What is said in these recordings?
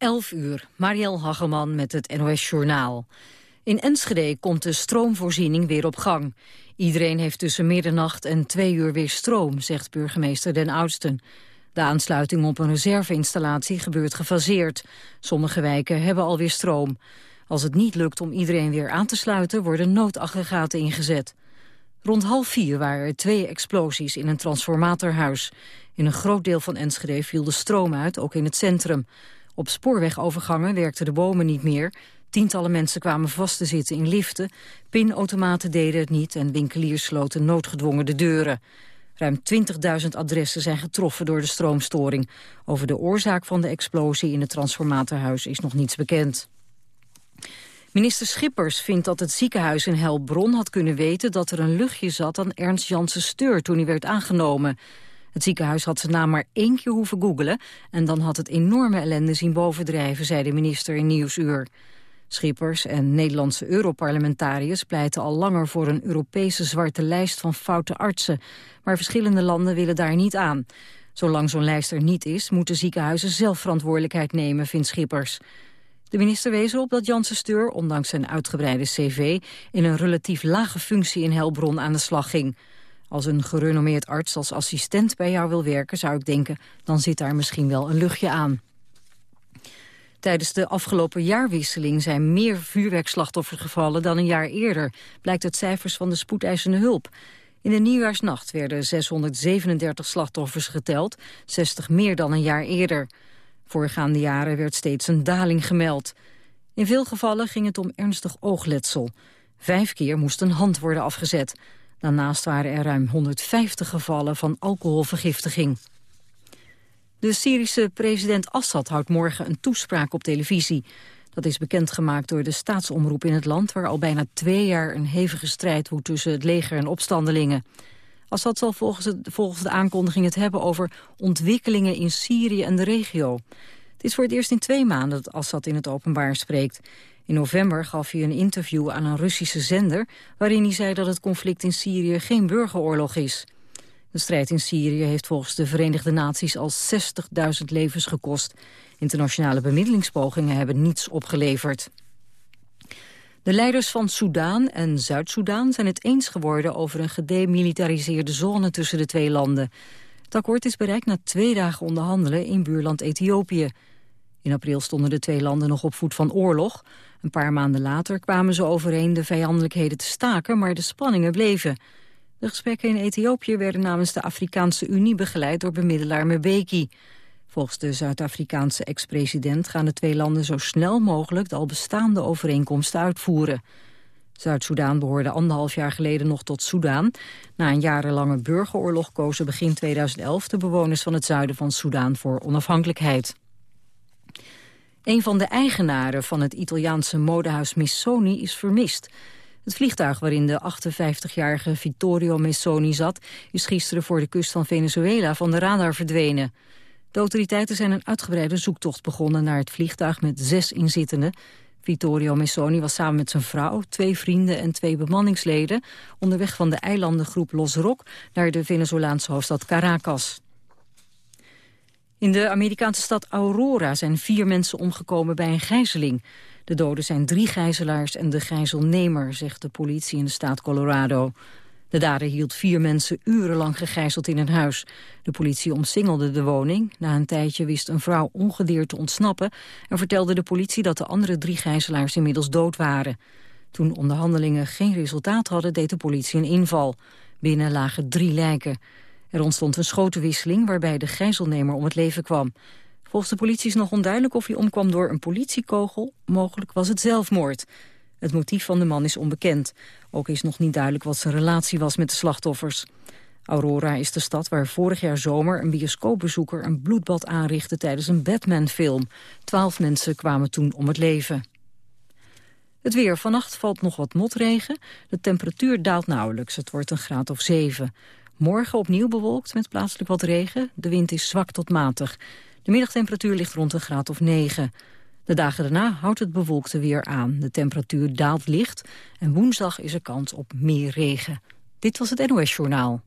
11 uur, Mariel Hageman met het NOS Journaal. In Enschede komt de stroomvoorziening weer op gang. Iedereen heeft tussen middernacht en twee uur weer stroom, zegt burgemeester Den Oudsten. De aansluiting op een reserveinstallatie gebeurt gefaseerd. Sommige wijken hebben alweer stroom. Als het niet lukt om iedereen weer aan te sluiten, worden noodaggregaten ingezet. Rond half vier waren er twee explosies in een transformatorhuis. In een groot deel van Enschede viel de stroom uit, ook in het centrum. Op spoorwegovergangen werkten de bomen niet meer. Tientallen mensen kwamen vast te zitten in liften. Pinautomaten deden het niet en winkeliers sloten noodgedwongen de deuren. Ruim 20.000 adressen zijn getroffen door de stroomstoring. Over de oorzaak van de explosie in het transformatorhuis is nog niets bekend. Minister Schippers vindt dat het ziekenhuis in Helbron had kunnen weten dat er een luchtje zat aan Ernst Janssen Steur toen hij werd aangenomen. Het ziekenhuis had zijn naam maar één keer hoeven googelen... en dan had het enorme ellende zien bovendrijven, zei de minister in Nieuwsuur. Schippers en Nederlandse Europarlementariërs pleiten al langer voor een Europese zwarte lijst van foute artsen. Maar verschillende landen willen daar niet aan. Zolang zo'n lijst er niet is, moeten ziekenhuizen zelf verantwoordelijkheid nemen, vindt Schippers. De minister wees erop dat Janssen Steur, ondanks zijn uitgebreide cv... in een relatief lage functie in Helbron aan de slag ging. Als een gerenommeerd arts als assistent bij jou wil werken, zou ik denken... dan zit daar misschien wel een luchtje aan. Tijdens de afgelopen jaarwisseling zijn meer vuurwerkslachtoffers gevallen dan een jaar eerder, blijkt uit cijfers van de spoedeisende hulp. In de nieuwjaarsnacht werden 637 slachtoffers geteld, 60 meer dan een jaar eerder. Voorgaande jaren werd steeds een daling gemeld. In veel gevallen ging het om ernstig oogletsel. Vijf keer moest een hand worden afgezet. Daarnaast waren er ruim 150 gevallen van alcoholvergiftiging. De Syrische president Assad houdt morgen een toespraak op televisie. Dat is bekendgemaakt door de staatsomroep in het land... waar al bijna twee jaar een hevige strijd woedt tussen het leger en opstandelingen. Assad zal volgens, volgens de aankondiging het hebben over ontwikkelingen in Syrië en de regio. Het is voor het eerst in twee maanden dat Assad in het openbaar spreekt. In november gaf hij een interview aan een Russische zender... waarin hij zei dat het conflict in Syrië geen burgeroorlog is. De strijd in Syrië heeft volgens de Verenigde Naties al 60.000 levens gekost. Internationale bemiddelingspogingen hebben niets opgeleverd. De leiders van Soudaan en Zuid-Soedan zijn het eens geworden over een gedemilitariseerde zone tussen de twee landen. Het akkoord is bereikt na twee dagen onderhandelen in buurland Ethiopië. In april stonden de twee landen nog op voet van oorlog. Een paar maanden later kwamen ze overeen de vijandelijkheden te staken, maar de spanningen bleven. De gesprekken in Ethiopië werden namens de Afrikaanse Unie begeleid door bemiddelaar Mbeki. Volgens de Zuid-Afrikaanse ex-president gaan de twee landen zo snel mogelijk de al bestaande overeenkomsten uitvoeren. Zuid-Soedan behoorde anderhalf jaar geleden nog tot Soedan. Na een jarenlange burgeroorlog kozen begin 2011 de bewoners van het zuiden van Soedan voor onafhankelijkheid. Een van de eigenaren van het Italiaanse modehuis Missoni is vermist. Het vliegtuig waarin de 58-jarige Vittorio Missoni zat... is gisteren voor de kust van Venezuela van de radar verdwenen. De autoriteiten zijn een uitgebreide zoektocht begonnen naar het vliegtuig met zes inzittenden. Vittorio Missoni was samen met zijn vrouw, twee vrienden en twee bemanningsleden... onderweg van de eilandengroep Los Roc naar de Venezolaanse hoofdstad Caracas. In de Amerikaanse stad Aurora zijn vier mensen omgekomen bij een gijzeling. De doden zijn drie gijzelaars en de gijzelnemer, zegt de politie in de staat Colorado. De dader hield vier mensen urenlang gegijzeld in een huis. De politie omsingelde de woning. Na een tijdje wist een vrouw ongedeerd te ontsnappen... en vertelde de politie dat de andere drie gijzelaars inmiddels dood waren. Toen onderhandelingen geen resultaat hadden, deed de politie een inval. Binnen lagen drie lijken. Er ontstond een schotenwisseling waarbij de gijzelnemer om het leven kwam. Volgens de politie is nog onduidelijk of hij omkwam door een politiekogel. Mogelijk was het zelfmoord. Het motief van de man is onbekend. Ook is nog niet duidelijk wat zijn relatie was met de slachtoffers. Aurora is de stad waar vorig jaar zomer een bioscoopbezoeker een bloedbad aanrichtte tijdens een Batman-film. Twaalf mensen kwamen toen om het leven. Het weer. Vannacht valt nog wat motregen. De temperatuur daalt nauwelijks. Het wordt een graad of zeven. Morgen opnieuw bewolkt met plaatselijk wat regen. De wind is zwak tot matig. De middagtemperatuur ligt rond een graad of 9. De dagen daarna houdt het bewolkte weer aan. De temperatuur daalt licht en woensdag is er kans op meer regen. Dit was het NOS Journaal.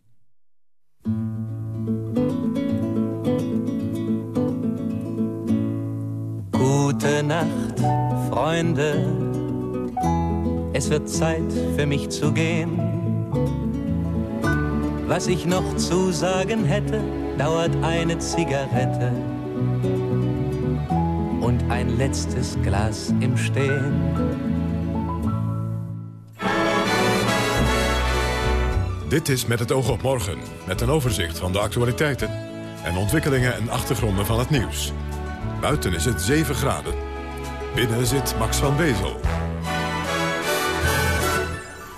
Gute Nacht, Freunde. Es wird Zeit für mich zu gehen. Was ich noch zu sagen hätte, dauert eine Zigarette und ein letztes Glas im Stehen. Dit is Met het oog op morgen, met een overzicht van de actualiteiten... en ontwikkelingen en achtergronden van het nieuws. Buiten is het 7 graden. Binnen zit Max van Wezel.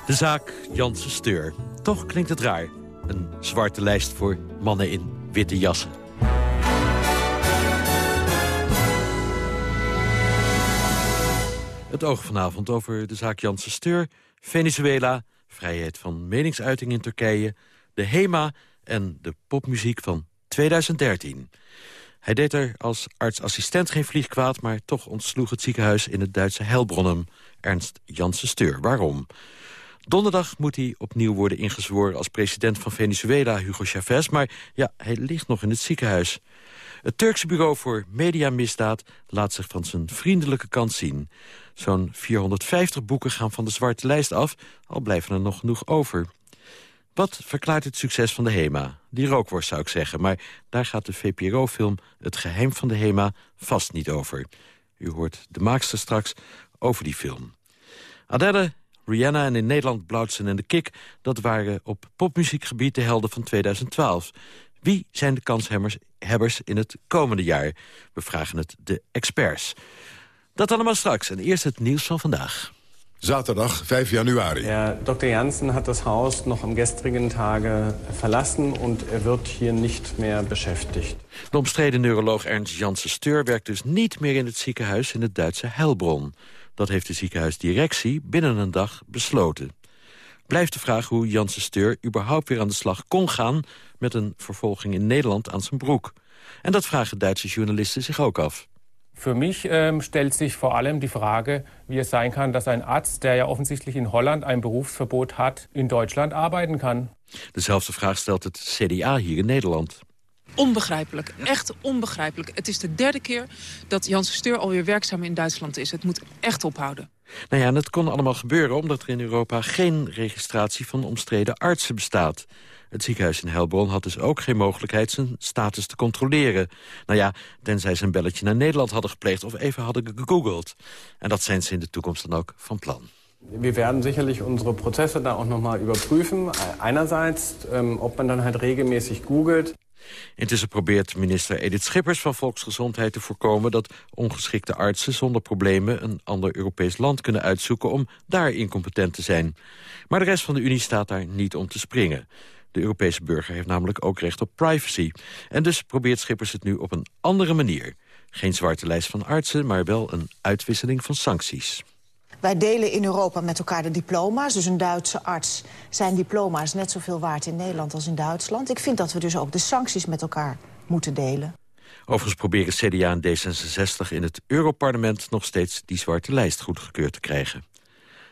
De zaak Janssen Steur. Toch klinkt het raar. Een zwarte lijst voor mannen in witte jassen. Het oog vanavond over de zaak Janssen Steur, Venezuela... vrijheid van meningsuiting in Turkije, de HEMA en de popmuziek van 2013. Hij deed er als artsassistent geen vlieg kwaad... maar toch ontsloeg het ziekenhuis in het Duitse Heilbronnem... Ernst Janssen Steur. Waarom? Donderdag moet hij opnieuw worden ingezworen als president van Venezuela, Hugo Chavez. Maar ja, hij ligt nog in het ziekenhuis. Het Turkse bureau voor mediamisdaad laat zich van zijn vriendelijke kant zien. Zo'n 450 boeken gaan van de zwarte lijst af, al blijven er nog genoeg over. Wat verklaart het succes van de HEMA? Die rookworst zou ik zeggen, maar daar gaat de VPRO-film Het Geheim van de HEMA vast niet over. U hoort de maakster straks over die film. Adele, Rihanna en in Nederland Blauwtsen en de Kik... dat waren op popmuziekgebied de helden van 2012. Wie zijn de kanshebbers in het komende jaar? We vragen het de experts. Dat allemaal straks en eerst het nieuws van vandaag. Zaterdag 5 januari. Ja, Dr. Janssen hat das Haus noch am gestrigen Tage verlassen und er wird hier nicht mehr beschäftigt. De omstreden neuroloog Ernst Janssen Steur werkt dus niet meer in het ziekenhuis in het Duitse Heilbronn. Dat heeft de ziekenhuisdirectie binnen een dag besloten. Blijft de vraag hoe Janssen Steur überhaupt weer aan de slag kon gaan... met een vervolging in Nederland aan zijn broek. En dat vragen Duitse journalisten zich ook af. Für mich ähm, stellt sich vor allem die Frage, wie es sein kann, dass ein Arzt, der ja offensichtlich in Holland ein Berufsverbot hat, in Deutschland arbeiten kann. Dezelfde vraag stelt het CDA hier in Nederland. Onbegrijpelijk, echt onbegrijpelijk. Het is de derde keer dat Janssen Steur alweer werkzaam in Duitsland is. Het moet echt ophouden. Nou ja, en het kon allemaal gebeuren omdat er in Europa geen registratie van omstreden artsen bestaat. Het ziekenhuis in Helbron had dus ook geen mogelijkheid zijn status te controleren. Nou ja, tenzij ze een belletje naar Nederland hadden gepleegd of even hadden gegoogeld. En dat zijn ze in de toekomst dan ook van plan. Wir werden sicherlich unsere Prozesse da auch nochmal überprüfen. Einerseits, ähm, ob man dann halt regelmäßig googelt. Intussen probeert minister Edith Schippers van Volksgezondheid te voorkomen... dat ongeschikte artsen zonder problemen een ander Europees land kunnen uitzoeken... om daar incompetent te zijn. Maar de rest van de Unie staat daar niet om te springen. De Europese burger heeft namelijk ook recht op privacy. En dus probeert Schippers het nu op een andere manier. Geen zwarte lijst van artsen, maar wel een uitwisseling van sancties. Wij delen in Europa met elkaar de diploma's. Dus een Duitse arts zijn diploma's net zoveel waard in Nederland als in Duitsland. Ik vind dat we dus ook de sancties met elkaar moeten delen. Overigens proberen CDA en D66 in het Europarlement... nog steeds die zwarte lijst goedgekeurd te krijgen.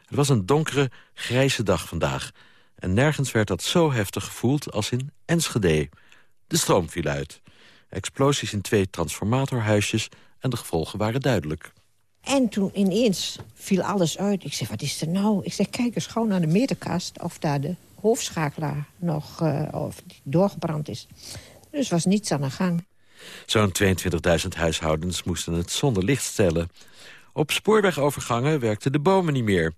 Het was een donkere, grijze dag vandaag. En nergens werd dat zo heftig gevoeld als in Enschede. De stroom viel uit. Explosies in twee transformatorhuisjes en de gevolgen waren duidelijk. En toen ineens viel alles uit. Ik zeg, wat is er nou? Ik zeg, kijk eens gewoon naar de meterkast... of daar de hoofdschakelaar nog uh, of doorgebrand is. Dus was niets aan de gang. Zo'n 22.000 huishoudens moesten het zonder licht stellen. Op spoorwegovergangen werkten de bomen niet meer.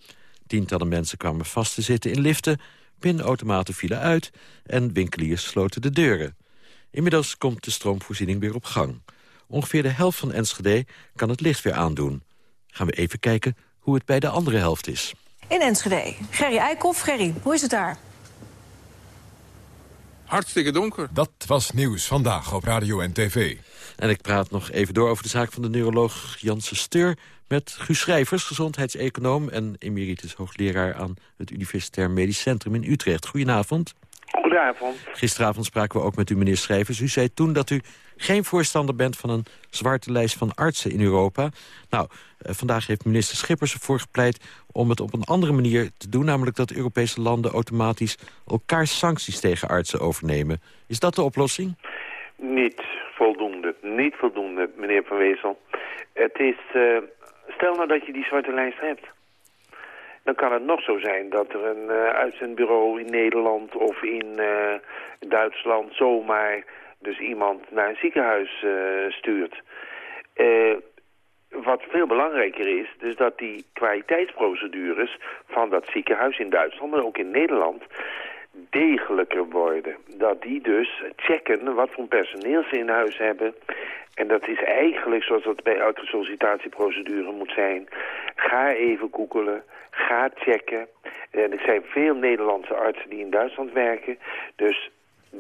Tientallen mensen kwamen vast te zitten in liften... pinautomaten vielen uit en winkeliers sloten de deuren. Inmiddels komt de stroomvoorziening weer op gang. Ongeveer de helft van Enschede kan het licht weer aandoen. Gaan we even kijken hoe het bij de andere helft is. In Enschede. Gerry Eikhoff. Gerry, hoe is het daar? Hartstikke donker. Dat was nieuws vandaag op radio en tv. En ik praat nog even door over de zaak van de neuroloog Janssen Steur... met Guus Schrijvers, gezondheidseconoom en emeritus hoogleraar... aan het Universitair Medisch Centrum in Utrecht. Goedenavond. Goedenavond. Gisteravond spraken we ook met u, meneer Schrijvers. U zei toen dat u geen voorstander bent van een zwarte lijst van artsen in Europa. Nou, eh, vandaag heeft minister Schippers ervoor gepleit om het op een andere manier te doen. Namelijk dat Europese landen automatisch elkaar sancties tegen artsen overnemen. Is dat de oplossing? Niet voldoende. Niet voldoende, meneer Van Wezel. Het is, uh, stel nou dat je die zwarte lijst hebt. Dan kan het nog zo zijn dat er een uh, uitzendbureau in Nederland of in uh, Duitsland zomaar dus iemand naar een ziekenhuis stuurt. wat veel belangrijker is, dus dat die kwaliteitsprocedures van dat ziekenhuis in Duitsland, maar ook in Nederland, degelijker worden. Dat die dus checken wat voor personeel ze in huis hebben. En dat is eigenlijk zoals dat bij elke sollicitatieprocedure moet zijn. Ga even googelen, ga checken. En er zijn veel Nederlandse artsen die in Duitsland werken. Dus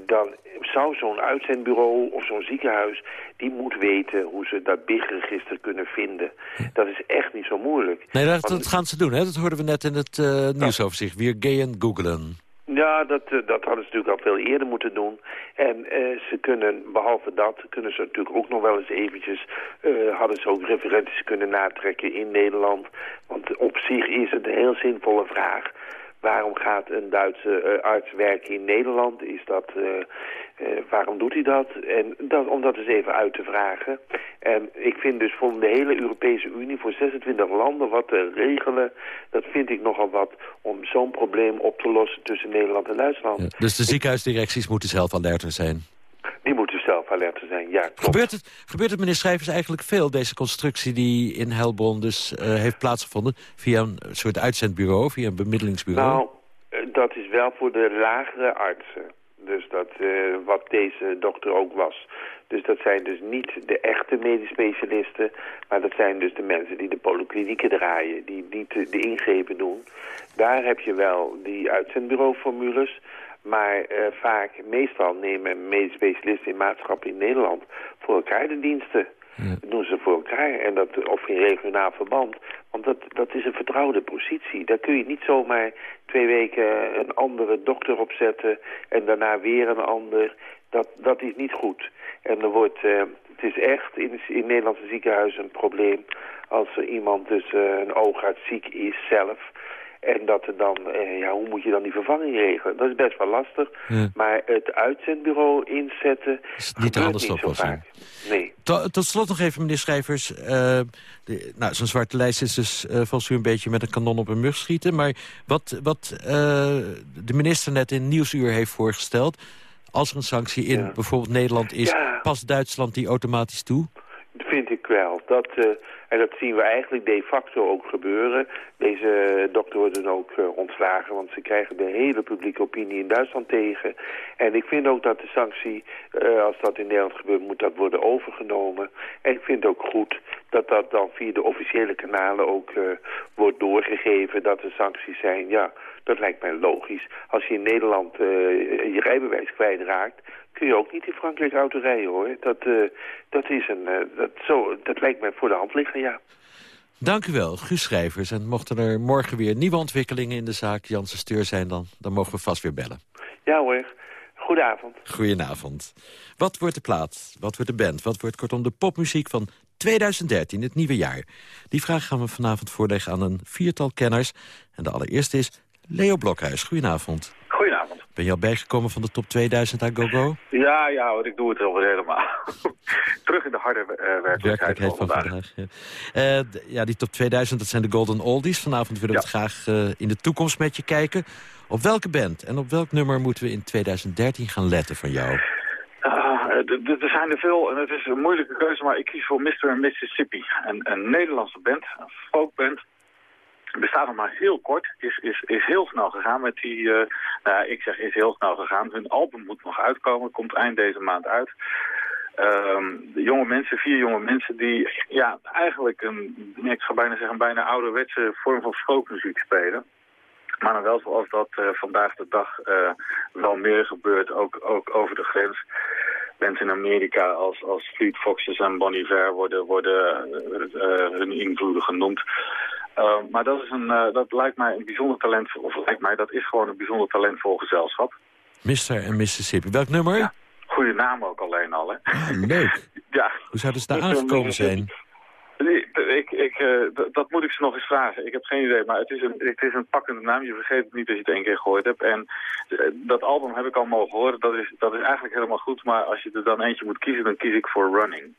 dan zou zo'n uitzendbureau of zo'n ziekenhuis... die moet weten hoe ze dat BIG-register kunnen vinden. Dat is echt niet zo moeilijk. Nee, dat, dat gaan ze doen, hè? Dat hoorden we net in het uh, nieuwsoverzicht. Weer gay en googlen. Ja, dat, eh, dat hadden ze natuurlijk al veel eerder moeten doen. En uh, ze kunnen, behalve dat, kunnen ze natuurlijk ook nog wel eens eventjes... Uh, hadden ze ook referenties kunnen natrekken in Nederland. Want op zich is het een heel zinvolle vraag. Waarom gaat een Duitse arts werken in Nederland? Is dat uh, waarom doet hij dat? En dat, om dat eens even uit te vragen. En ik vind dus voor de hele Europese Unie, voor 26 landen, wat te regelen... dat vind ik nogal wat om zo'n probleem op te lossen tussen Nederland en Duitsland. dus de ziekenhuisdirecties moeten zelf alerter zijn? Die moeten zelf alerter zijn, ja, klopt. Gebeurt het, gebeurt het, meneer Schrijvers, eigenlijk veel, deze constructie die in Helbron dus uh, heeft plaatsgevonden... via een soort uitzendbureau, via een bemiddelingsbureau? Nou, dat is wel voor de lagere artsen. Dus dat, uh, wat deze dokter ook was. Dus dat zijn dus niet de echte medisch specialisten, maar dat zijn dus de mensen die de polyklinieken draaien, die, die de, ingrepen doen. Daar heb je wel die uitzendbureauformules, maar uh, vaak, meestal nemen medisch specialisten in maatschappij in Nederland voor elkaar de diensten. Dat doen ze voor elkaar. En dat, of in regionaal verband. Want dat, dat is een vertrouwde positie. Daar kun je niet zomaar twee weken een andere dokter opzetten... en daarna weer een ander. Dat, dat is niet goed. En er wordt, uh, het is echt in, in Nederlandse ziekenhuizen een probleem... als er iemand dus uh, een oogarts ziek is zelf... En dat er dan, eh, ja, hoe moet je dan die vervanging regelen? Dat is best wel lastig. Ja. Maar het uitzendbureau inzetten is niet de handigste oplossing. Nee. Tot, tot, slot nog even, meneer Schrijvers. Uh, nou, zo'n zwarte lijst is dus uh, volgens u een beetje met een kanon op een mug schieten. Maar wat, wat uh, de minister net in Nieuwsuur heeft voorgesteld... als er een sanctie in ja. bijvoorbeeld Nederland is... Ja. past Duitsland die automatisch toe? Dat vind ik wel. Dat... En dat zien we eigenlijk de facto ook gebeuren. Deze dokter wordt dan ook uh, ontslagen, want ze krijgen de hele publieke opinie in Duitsland tegen. En ik vind ook dat de sanctie, uh, als dat in Nederland gebeurt, moet dat worden overgenomen. En ik vind ook goed dat dat dan via de officiële kanalen ook uh, wordt doorgegeven dat er sancties zijn. Ja, dat lijkt mij logisch. Als je in Nederland je rijbewijs kwijtraakt, kun je ook niet in Frankrijk auto rijden hoor. Dat, uh, dat, is een, uh, dat, zo, dat lijkt mij voor de hand liggen, ja. Dank u wel, Guus Schrijvers. En mochten er morgen weer nieuwe ontwikkelingen in de zaak Janssen Steur zijn... dan, dan mogen we vast weer bellen. Ja hoor. Goedenavond. Goedenavond. Wat wordt de plaat? Wat wordt de band? Wat wordt kortom de popmuziek van 2013, het nieuwe jaar? Die vraag gaan we vanavond voorleggen aan een viertal kenners. En de allereerste is Leo Blokhuis. Goedenavond. Ben je al bijgekomen van de top 2000 aan GoGo? Ja, ja hoor, ik doe het alweer helemaal. Terug in de harde uh, werkelijkheid, van vandaag. ja. Uh, ja. die top 2000, dat zijn de Golden Oldies. Vanavond willen we het graag uh, in de toekomst met je kijken. Op welke band en op welk nummer moeten we in 2013 gaan letten van jou? Ah, er zijn er veel en het is een moeilijke keuze, maar ik kies voor Mr. Mississippi. Een, een Nederlandse band, een folkband bestaat nog maar heel kort, is, is, is heel snel gegaan met die, uh, nou, ik zeg is heel snel gegaan. Hun album moet nog uitkomen, komt eind deze maand uit. Um, de jonge mensen, vier jonge mensen die ja, eigenlijk een, ik zou bijna zeggen, een bijna ouderwetse vorm van folkmuziek spelen. Maar dan wel zoals dat uh, vandaag de dag uh, wel meer gebeurt, ook, ook over de grens. Mensen in Amerika als, als Fleet Foxes en Bonnie Iver worden, worden hun invloeden genoemd. Uh, maar dat, is een, uh, dat lijkt mij een bijzonder talent, of lijkt mij, dat is gewoon een bijzonder talentvol gezelschap. Mr. en Mississippi. Welk nummer? Ja, goede naam ook alleen al, hè. Ah, leuk. ja. Hoe zouden ze daar aangekomen zijn? Nee, ik, ik, uh, dat moet ik ze nog eens vragen. Ik heb geen idee, maar het is, een, het is een pakkende naam. Je vergeet het niet als je het één keer gehoord hebt. En dat album heb ik al mogen horen. Dat is, dat is eigenlijk helemaal goed. Maar als je er dan eentje moet kiezen, dan kies ik voor Running.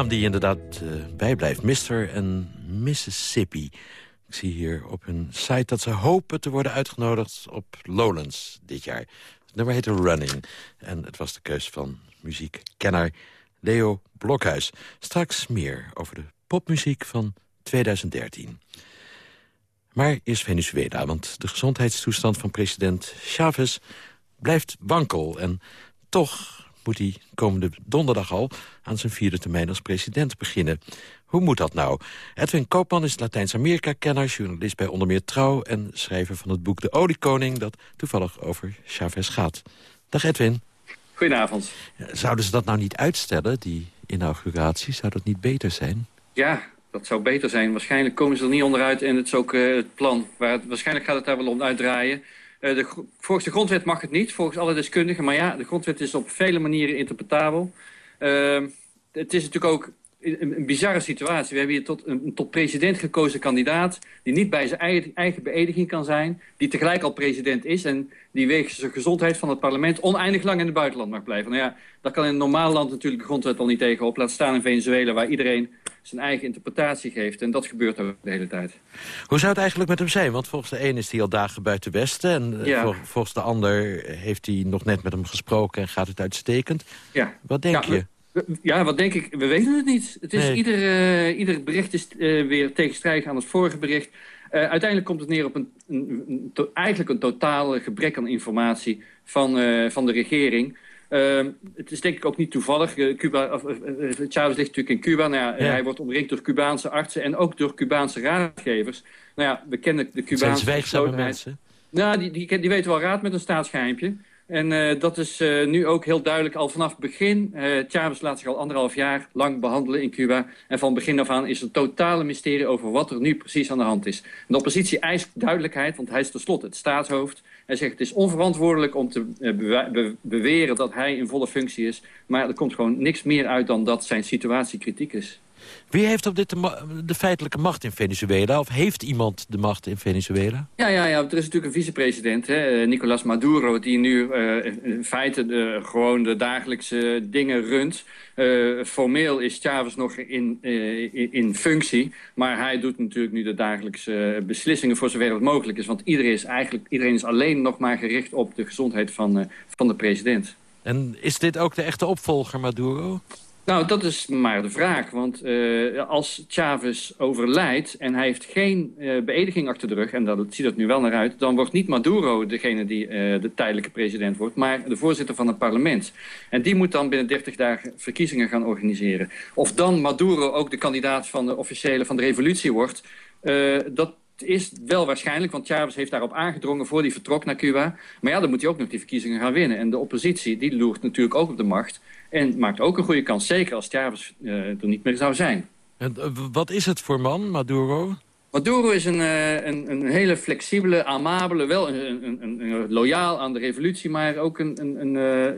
Naam die inderdaad uh, bijblijft. Mr. en Mississippi. Ik zie hier op hun site dat ze hopen te worden uitgenodigd op Lowlands dit jaar. Het nummer heette Running. En het was de keus van muziekkenner Leo Blokhuis. Straks meer over de popmuziek van 2013. Maar eerst Venezuela, want de gezondheidstoestand van president Chavez blijft wankel. En toch moet hij komende donderdag al aan zijn vierde termijn als president beginnen. Hoe moet dat nou? Edwin Koopman is Latijns-Amerika-kenner, journalist bij onder meer Trouw... en schrijver van het boek De Oliekoning, dat toevallig over Chavez gaat. Dag Edwin. Goedenavond. Zouden ze dat nou niet uitstellen, die inauguratie? Zou dat niet beter zijn? Ja, dat zou beter zijn. Waarschijnlijk komen ze er niet onderuit en het is ook uh, het plan. Waar, waarschijnlijk gaat het daar wel om uitdraaien. De, volgens de grondwet mag het niet, volgens alle deskundigen. Maar ja, de grondwet is op vele manieren interpretabel. Uh, het is natuurlijk ook een, een, bizarre situatie. We hebben hier tot een, tot president gekozen kandidaat... die niet bij zijn eigen, eigen beëdiging kan zijn... die tegelijk al president is... en die wegens de gezondheid van het parlement... oneindig lang in het buitenland mag blijven. Nou ja, dat kan in een normaal land natuurlijk de grondwet al niet tegenop. Laat staan in Venezuela, waar iedereen zijn eigen interpretatie geeft. En dat gebeurt ook de hele tijd. Hoe zou het eigenlijk met hem zijn? Want volgens de een is hij al dagen buiten Westen... en eh, volgens de ander heeft hij nog net met hem gesproken... en gaat het uitstekend. Ja. Wat denk je? Ja, wat denk ik? We weten het niet. Het is, ieder, uh, ieder bericht is uh, weer tegenstrijdig aan het vorige bericht. Uh, uiteindelijk komt het neer op een, een, een to eigenlijk een totale gebrek aan informatie van, van de regering. Ehm, het is denk ik ook niet toevallig. Cuba, of, Chavez ligt natuurlijk in Cuba. Nou ja, Hij wordt omringd door Cubaanse artsen en ook door Cubaanse raadgevers. Nou ja, we kennen de Cubaanse... Zijn zwijgzame mensen? Nou, die, die, die weten wel raad met een staatsgeheimpje. En uh, dat is uh, nu ook heel duidelijk al vanaf begin. Uh, Chavez laat zich al anderhalf jaar lang behandelen in Cuba. En van begin af aan is er totale mysterie over wat er nu precies aan de hand is. De oppositie eist duidelijkheid, want hij is tenslotte het staatshoofd. Hij zegt het is onverantwoordelijk om te be beweren dat hij in volle functie is. Maar er komt gewoon niks meer uit dan dat zijn situatie kritiek is. Wie heeft op dit de, de, feitelijke macht in Venezuela? Of heeft iemand de macht in Venezuela? Ja, ja, ja er is natuurlijk een vicepresident, Nicolas Maduro... die nu uh, in feite de, gewoon de dagelijkse dingen runt. Uh, formeel is Chavez nog in, uh, in, in, functie... maar hij doet natuurlijk nu de dagelijkse beslissingen... voor zover het mogelijk is. Want iedereen is, eigenlijk, iedereen is alleen nog maar gericht op de gezondheid van, van de president. En is dit ook de echte opvolger, Maduro? Nou, dat is maar de vraag. Want uh, als Chavez overlijdt en hij heeft geen uh, beëdiging achter de rug... en dat ziet er nu wel naar uit... dan wordt niet Maduro degene die uh, de tijdelijke president wordt... maar de voorzitter van het parlement. En die moet dan binnen 30 dagen verkiezingen gaan organiseren. Of dan Maduro ook de kandidaat van de officiële van de revolutie wordt... dat is wel waarschijnlijk, want Chavez heeft daarop aangedrongen voor hij vertrok naar Cuba. Maar ja, dan moet hij ook nog die verkiezingen gaan winnen. En de oppositie, die loert natuurlijk ook op de macht. En maakt ook een goede kans, zeker als Chavez uh, er niet meer zou zijn. En uh, wat is het voor man, Maduro? Maduro is een, uh, een, een, hele flexibele, amabele, wel een, een, een, loyaal aan de revolutie... maar ook een, een,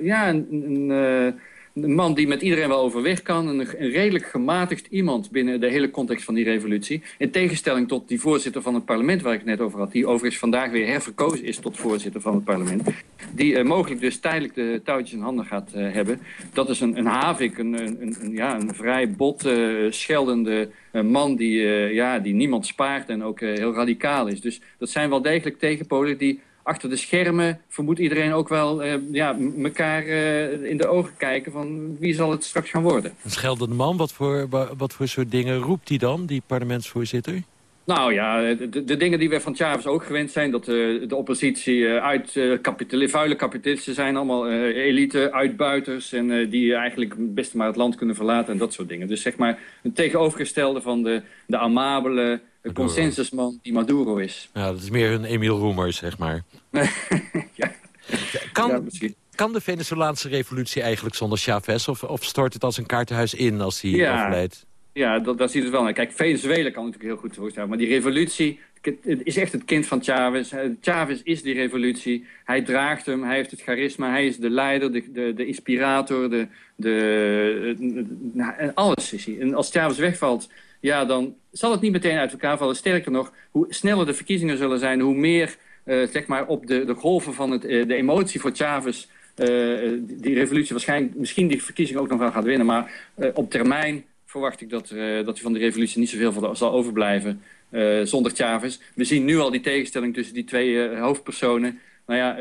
ja, een een man die met iedereen wel overweg kan. Een, een, redelijk gematigd iemand binnen de hele context van die revolutie. In tegenstelling tot die voorzitter van het parlement waar ik net over had. Die overigens vandaag weer herverkozen is tot voorzitter van het parlement. Die uh, mogelijk dus tijdelijk de touwtjes in handen gaat uh, hebben. Dat is een, een havik, een, een, ja, een vrij bot, uh, scheldende man die, ja, die niemand spaart en ook heel radicaal is. Dus dat zijn wel degelijk tegenpolen die achter de schermen vermoedt iedereen ook wel uh, ja, elkaar uh, in de ogen kijken van wie zal het straks gaan worden. Een scheldende man, wat voor, wat voor soort dingen roept hij dan, die parlementsvoorzitter? Nou ja, de, de, dingen die we van Chavez ook gewend zijn... dat de, de oppositie uit uh, vuile kapitalisten zijn... allemaal elite, uitbuiters... en die eigenlijk het beste maar het land kunnen verlaten en dat soort dingen. Dus zeg maar een tegenovergestelde van de, de amabele de consensusman die Maduro is. Ja, dat is meer een Emiel Roemer, zeg maar. ja. Kan, kan de Venezolaanse revolutie eigenlijk zonder Chavez? Of, of stort het als een kaartenhuis in als hij ja. overlijdt? Ja, dat, dat ziet het wel. Kijk, Venezuela kan natuurlijk heel goed voorstellen. Maar die revolutie is echt het kind van Chavez. Chavez is die revolutie. Hij draagt hem, hij heeft het charisma, hij is de leider, de, de, de inspirator, de, de, nou, alles is hij. En als Chavez wegvalt, ja, dan zal het niet meteen uit elkaar vallen. Sterker nog, hoe sneller de verkiezingen zullen zijn... hoe meer uh, zeg maar op de, de golven van het, uh, de emotie voor Chavez... Die revolutie waarschijnlijk misschien die verkiezingen ook nog wel gaat winnen. Maar op termijn verwacht ik dat, er, dat er van de revolutie niet zoveel zal overblijven zonder Chavez. We zien nu al die tegenstelling tussen die twee hoofdpersonen. Nou ja,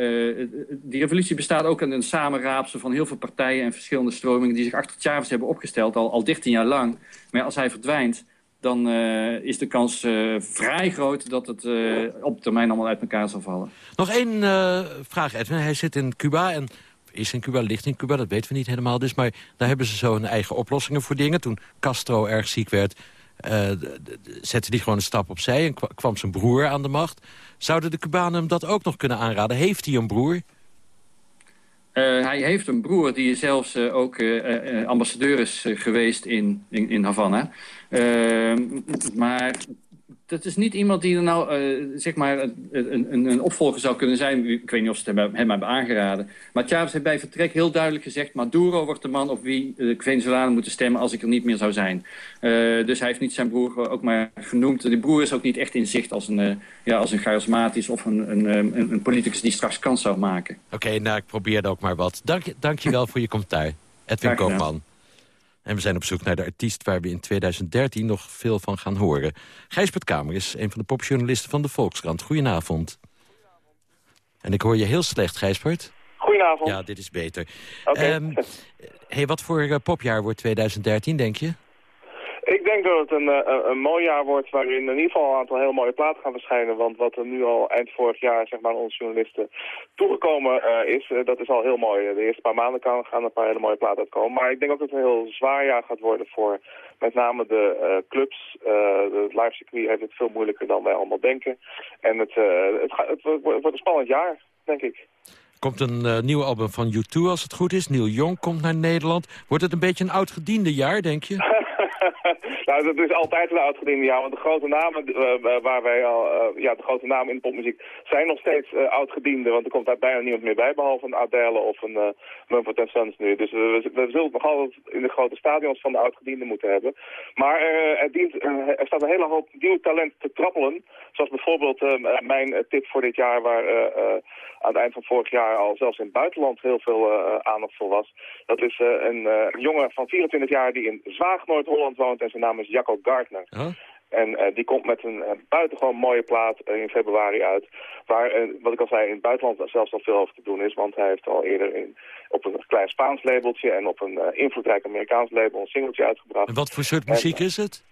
die revolutie bestaat ook uit een samenraapsel van heel veel partijen en verschillende stromingen die zich achter Chavez hebben opgesteld al, al 13 jaar lang. Maar als hij verdwijnt, dan uh, is de kans uh, vrij groot dat het uh, op termijn allemaal uit elkaar zal vallen. Nog één vraag, Edwin. Hij zit in Cuba en is in Cuba, ligt in Cuba, dat weten we niet helemaal dus. Maar daar hebben ze zo hun eigen oplossingen voor dingen. Toen Castro erg ziek werd, zette hij gewoon een stap opzij... en kwam zijn broer aan de macht. Zouden de Cubanen hem dat ook nog kunnen aanraden? Heeft hij een broer? Uh, hij heeft een broer die zelfs uh, ook uh, ambassadeur is geweest in, in, in Havana. maar dat is niet iemand die er nou, uh, zeg maar, een, een, een, opvolger zou kunnen zijn. Ik weet niet of ze het hem, hem hebben aangeraden. Maar Chavez heeft bij vertrek heel duidelijk gezegd... Maduro wordt de man op wie de Venezolanen moeten stemmen als ik er niet meer zou zijn. Uh, dus hij heeft niet zijn broer ook maar genoemd. Die broer is ook niet echt in zicht als een, uh, ja, als een charismatisch... of een, een, een, een politicus die straks kans zou maken. Oké, nou, ik probeerde ook maar wat. Dank, dank je wel voor je commentaar. Edwin Koopman. En we zijn op zoek naar de artiest waar we in 2013 nog veel van gaan horen. Gijsbert Kamer is een van de popjournalisten van de Volkskrant. Goedenavond. En ik hoor je heel slecht, Gijsbert. Goedenavond. Ja, dit is beter. Oké. Okay. Um, hey, wat voor uh, popjaar wordt 2013, denk je? Ik denk dat het een, een, een, mooi jaar wordt waarin in ieder geval een aantal heel mooie platen gaan verschijnen. Want wat er nu al eind vorig jaar zeg maar, onze journalisten toegekomen uh, is, uh, dat is al heel mooi. De eerste paar maanden kan, gaan een paar hele mooie platen uitkomen. Maar ik denk ook dat het een heel zwaar jaar gaat worden voor met name de uh, clubs. het live circuit heeft het veel moeilijker dan wij allemaal denken. En het, het, gaat, het, wordt een spannend jaar, denk ik komt een nieuw album van U2 als het goed is. Neil Young komt naar Nederland. Wordt het een beetje een oud gediende jaar, denk je? nou, dat is altijd een oud-gediende want de grote namen uh, waar wij al, uh, ja, de grote namen in de popmuziek zijn nog steeds oud-gediende, want er komt daar bijna niemand meer bij, behalve een Adele of een Mumford Sons nu. Dus we, we, zullen het nog altijd in de grote stadions van de oud-gediende moeten hebben. Maar er, dient, er staat een hele hoop nieuw talent te trappelen, zoals bijvoorbeeld mijn tip voor dit jaar, waar aan het eind van vorig jaar al zelfs in het buitenland heel veel aandacht voor was. Dat is een, een jongen van 24 jaar die in Zwaag, Noord-Holland woont en zijn naam is Jacco Gardner. En uh, die komt met een uh, buitengewoon mooie plaat uh, in februari uit. Waar, wat ik al zei, in het buitenland zelfs al veel over te doen is. Want hij heeft al eerder in, op een klein Spaans labeltje en op een invloedrijk Amerikaans label een singeltje uitgebracht. En wat voor soort muziek is het?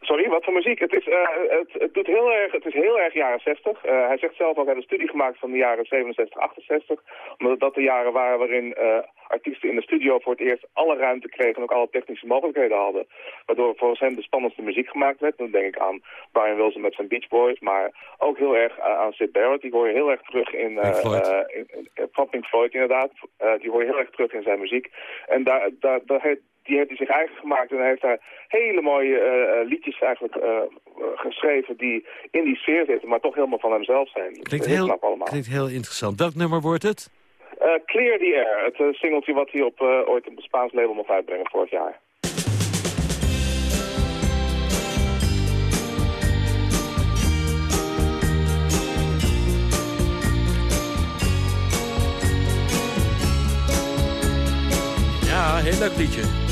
Sorry, wat voor muziek? Het is, uh, het, het, doet heel erg, het is heel erg jaren 60. Uh, hij zegt zelf dat hij een studie gemaakt van de jaren 67, 68. Omdat dat de jaren waren waarin uh, artiesten in de studio voor het eerst alle ruimte kregen en ook alle technische mogelijkheden hadden. Waardoor volgens hem de spannendste muziek gemaakt werd. Dan denk ik aan Brian Wilson met zijn Beach Boys, maar ook heel erg aan Sid Barrett. Die hoor je heel erg terug in, in, in, in Pink Floyd inderdaad. die hoor je heel erg terug in zijn muziek. En daar, daar, daar die heeft hij zich eigen gemaakt en hij heeft daar hele mooie uh, liedjes eigenlijk uh, geschreven die in die sfeer zitten, maar toch helemaal van hemzelf zijn. Klinkt heel, klinkt heel interessant. Welk nummer wordt het? Uh, Clear the Air, het singeltje wat hij op, ooit een Spaans label mocht uitbrengen vorig jaar. Ja, heel leuk liedje.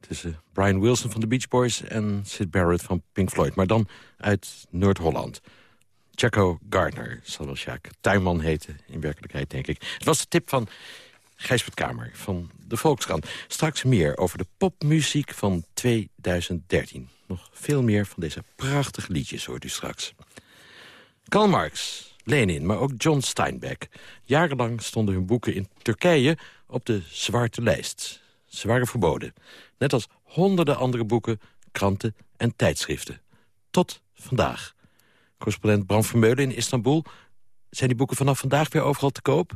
Tussen Brian Wilson van de Beach Boys en Sid Barrett van Pink Floyd. Maar dan uit Noord-Holland. Chaco Gardner zal wel Sjaak Tuinman heten, in werkelijkheid denk ik. Het was de tip van Gijsbert Kamer van de Volkskrant. Straks meer over de popmuziek van 2013. Nog veel meer van deze prachtige liedjes hoort u straks. Karl Marx, Lenin, maar ook John Steinbeck. Jarenlang stonden hun boeken in Turkije op de zwarte lijst. Ze verboden. Net als honderden andere boeken, kranten en tijdschriften. Tot vandaag. Correspondent Bram Vermeulen in Istanbul. Zijn die boeken vanaf vandaag weer overal te koop?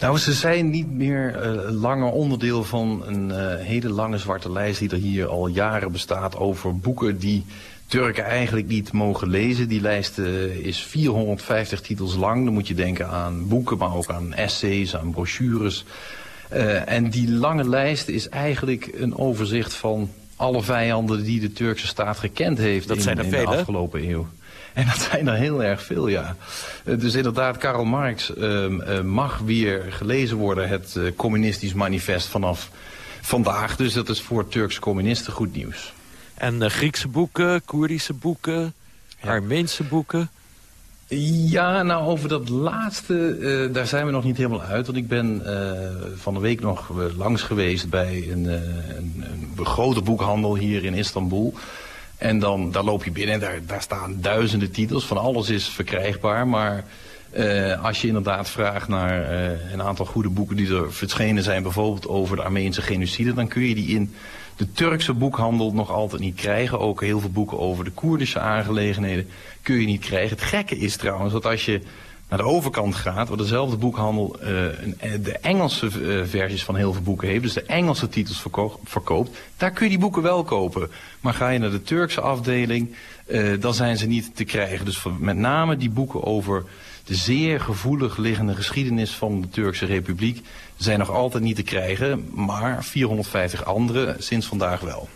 Nou, ze zijn niet meer uh, langer onderdeel van een uh, hele lange zwarte lijst... die er hier al jaren bestaat over boeken die Turken eigenlijk niet mogen lezen. Die lijst uh, is 450 titels lang. Dan moet je denken aan boeken, maar ook aan essays, aan brochures. En die lange lijst is eigenlijk een overzicht van alle vijanden die de Turkse staat gekend heeft dat in, zijn er in veel, de afgelopen eeuw. En dat zijn er heel erg veel, ja. Uh, dus inderdaad, Karl Marx uh, uh, mag weer gelezen worden, het eh, communistisch manifest vanaf vandaag. Dus dat is voor Turkse communisten goed nieuws. En Griekse boeken, Koerdische boeken, ja. Armeense boeken... Ja, nou over dat laatste, uh, daar zijn we nog niet helemaal uit. Want ik ben uh, van de week nog langs geweest bij een, een, grote boekhandel hier in Istanbul. En dan daar loop je binnen en daar, daar staan duizenden titels. Van alles is verkrijgbaar, maar... Als je inderdaad vraagt naar een aantal goede boeken die er verschenen zijn, bijvoorbeeld over de Armeense genocide, dan kun je die in de Turkse boekhandel nog altijd niet krijgen. Ook heel veel boeken over de Koerdische aangelegenheden kun je niet krijgen. Het gekke is trouwens dat als je naar de overkant gaat, waar dezelfde boekhandel uh, de Engelse uh, versies van heel veel boeken heeft, dus de Engelse titels verko verkoopt, daar kun je die boeken wel kopen. Maar ga je naar de Turkse afdeling, dan zijn ze niet te krijgen. Dus met name die boeken over de zeer gevoelig liggende geschiedenis van de Turkse Republiek zijn nog altijd niet te krijgen, maar 450 andere sinds vandaag wel.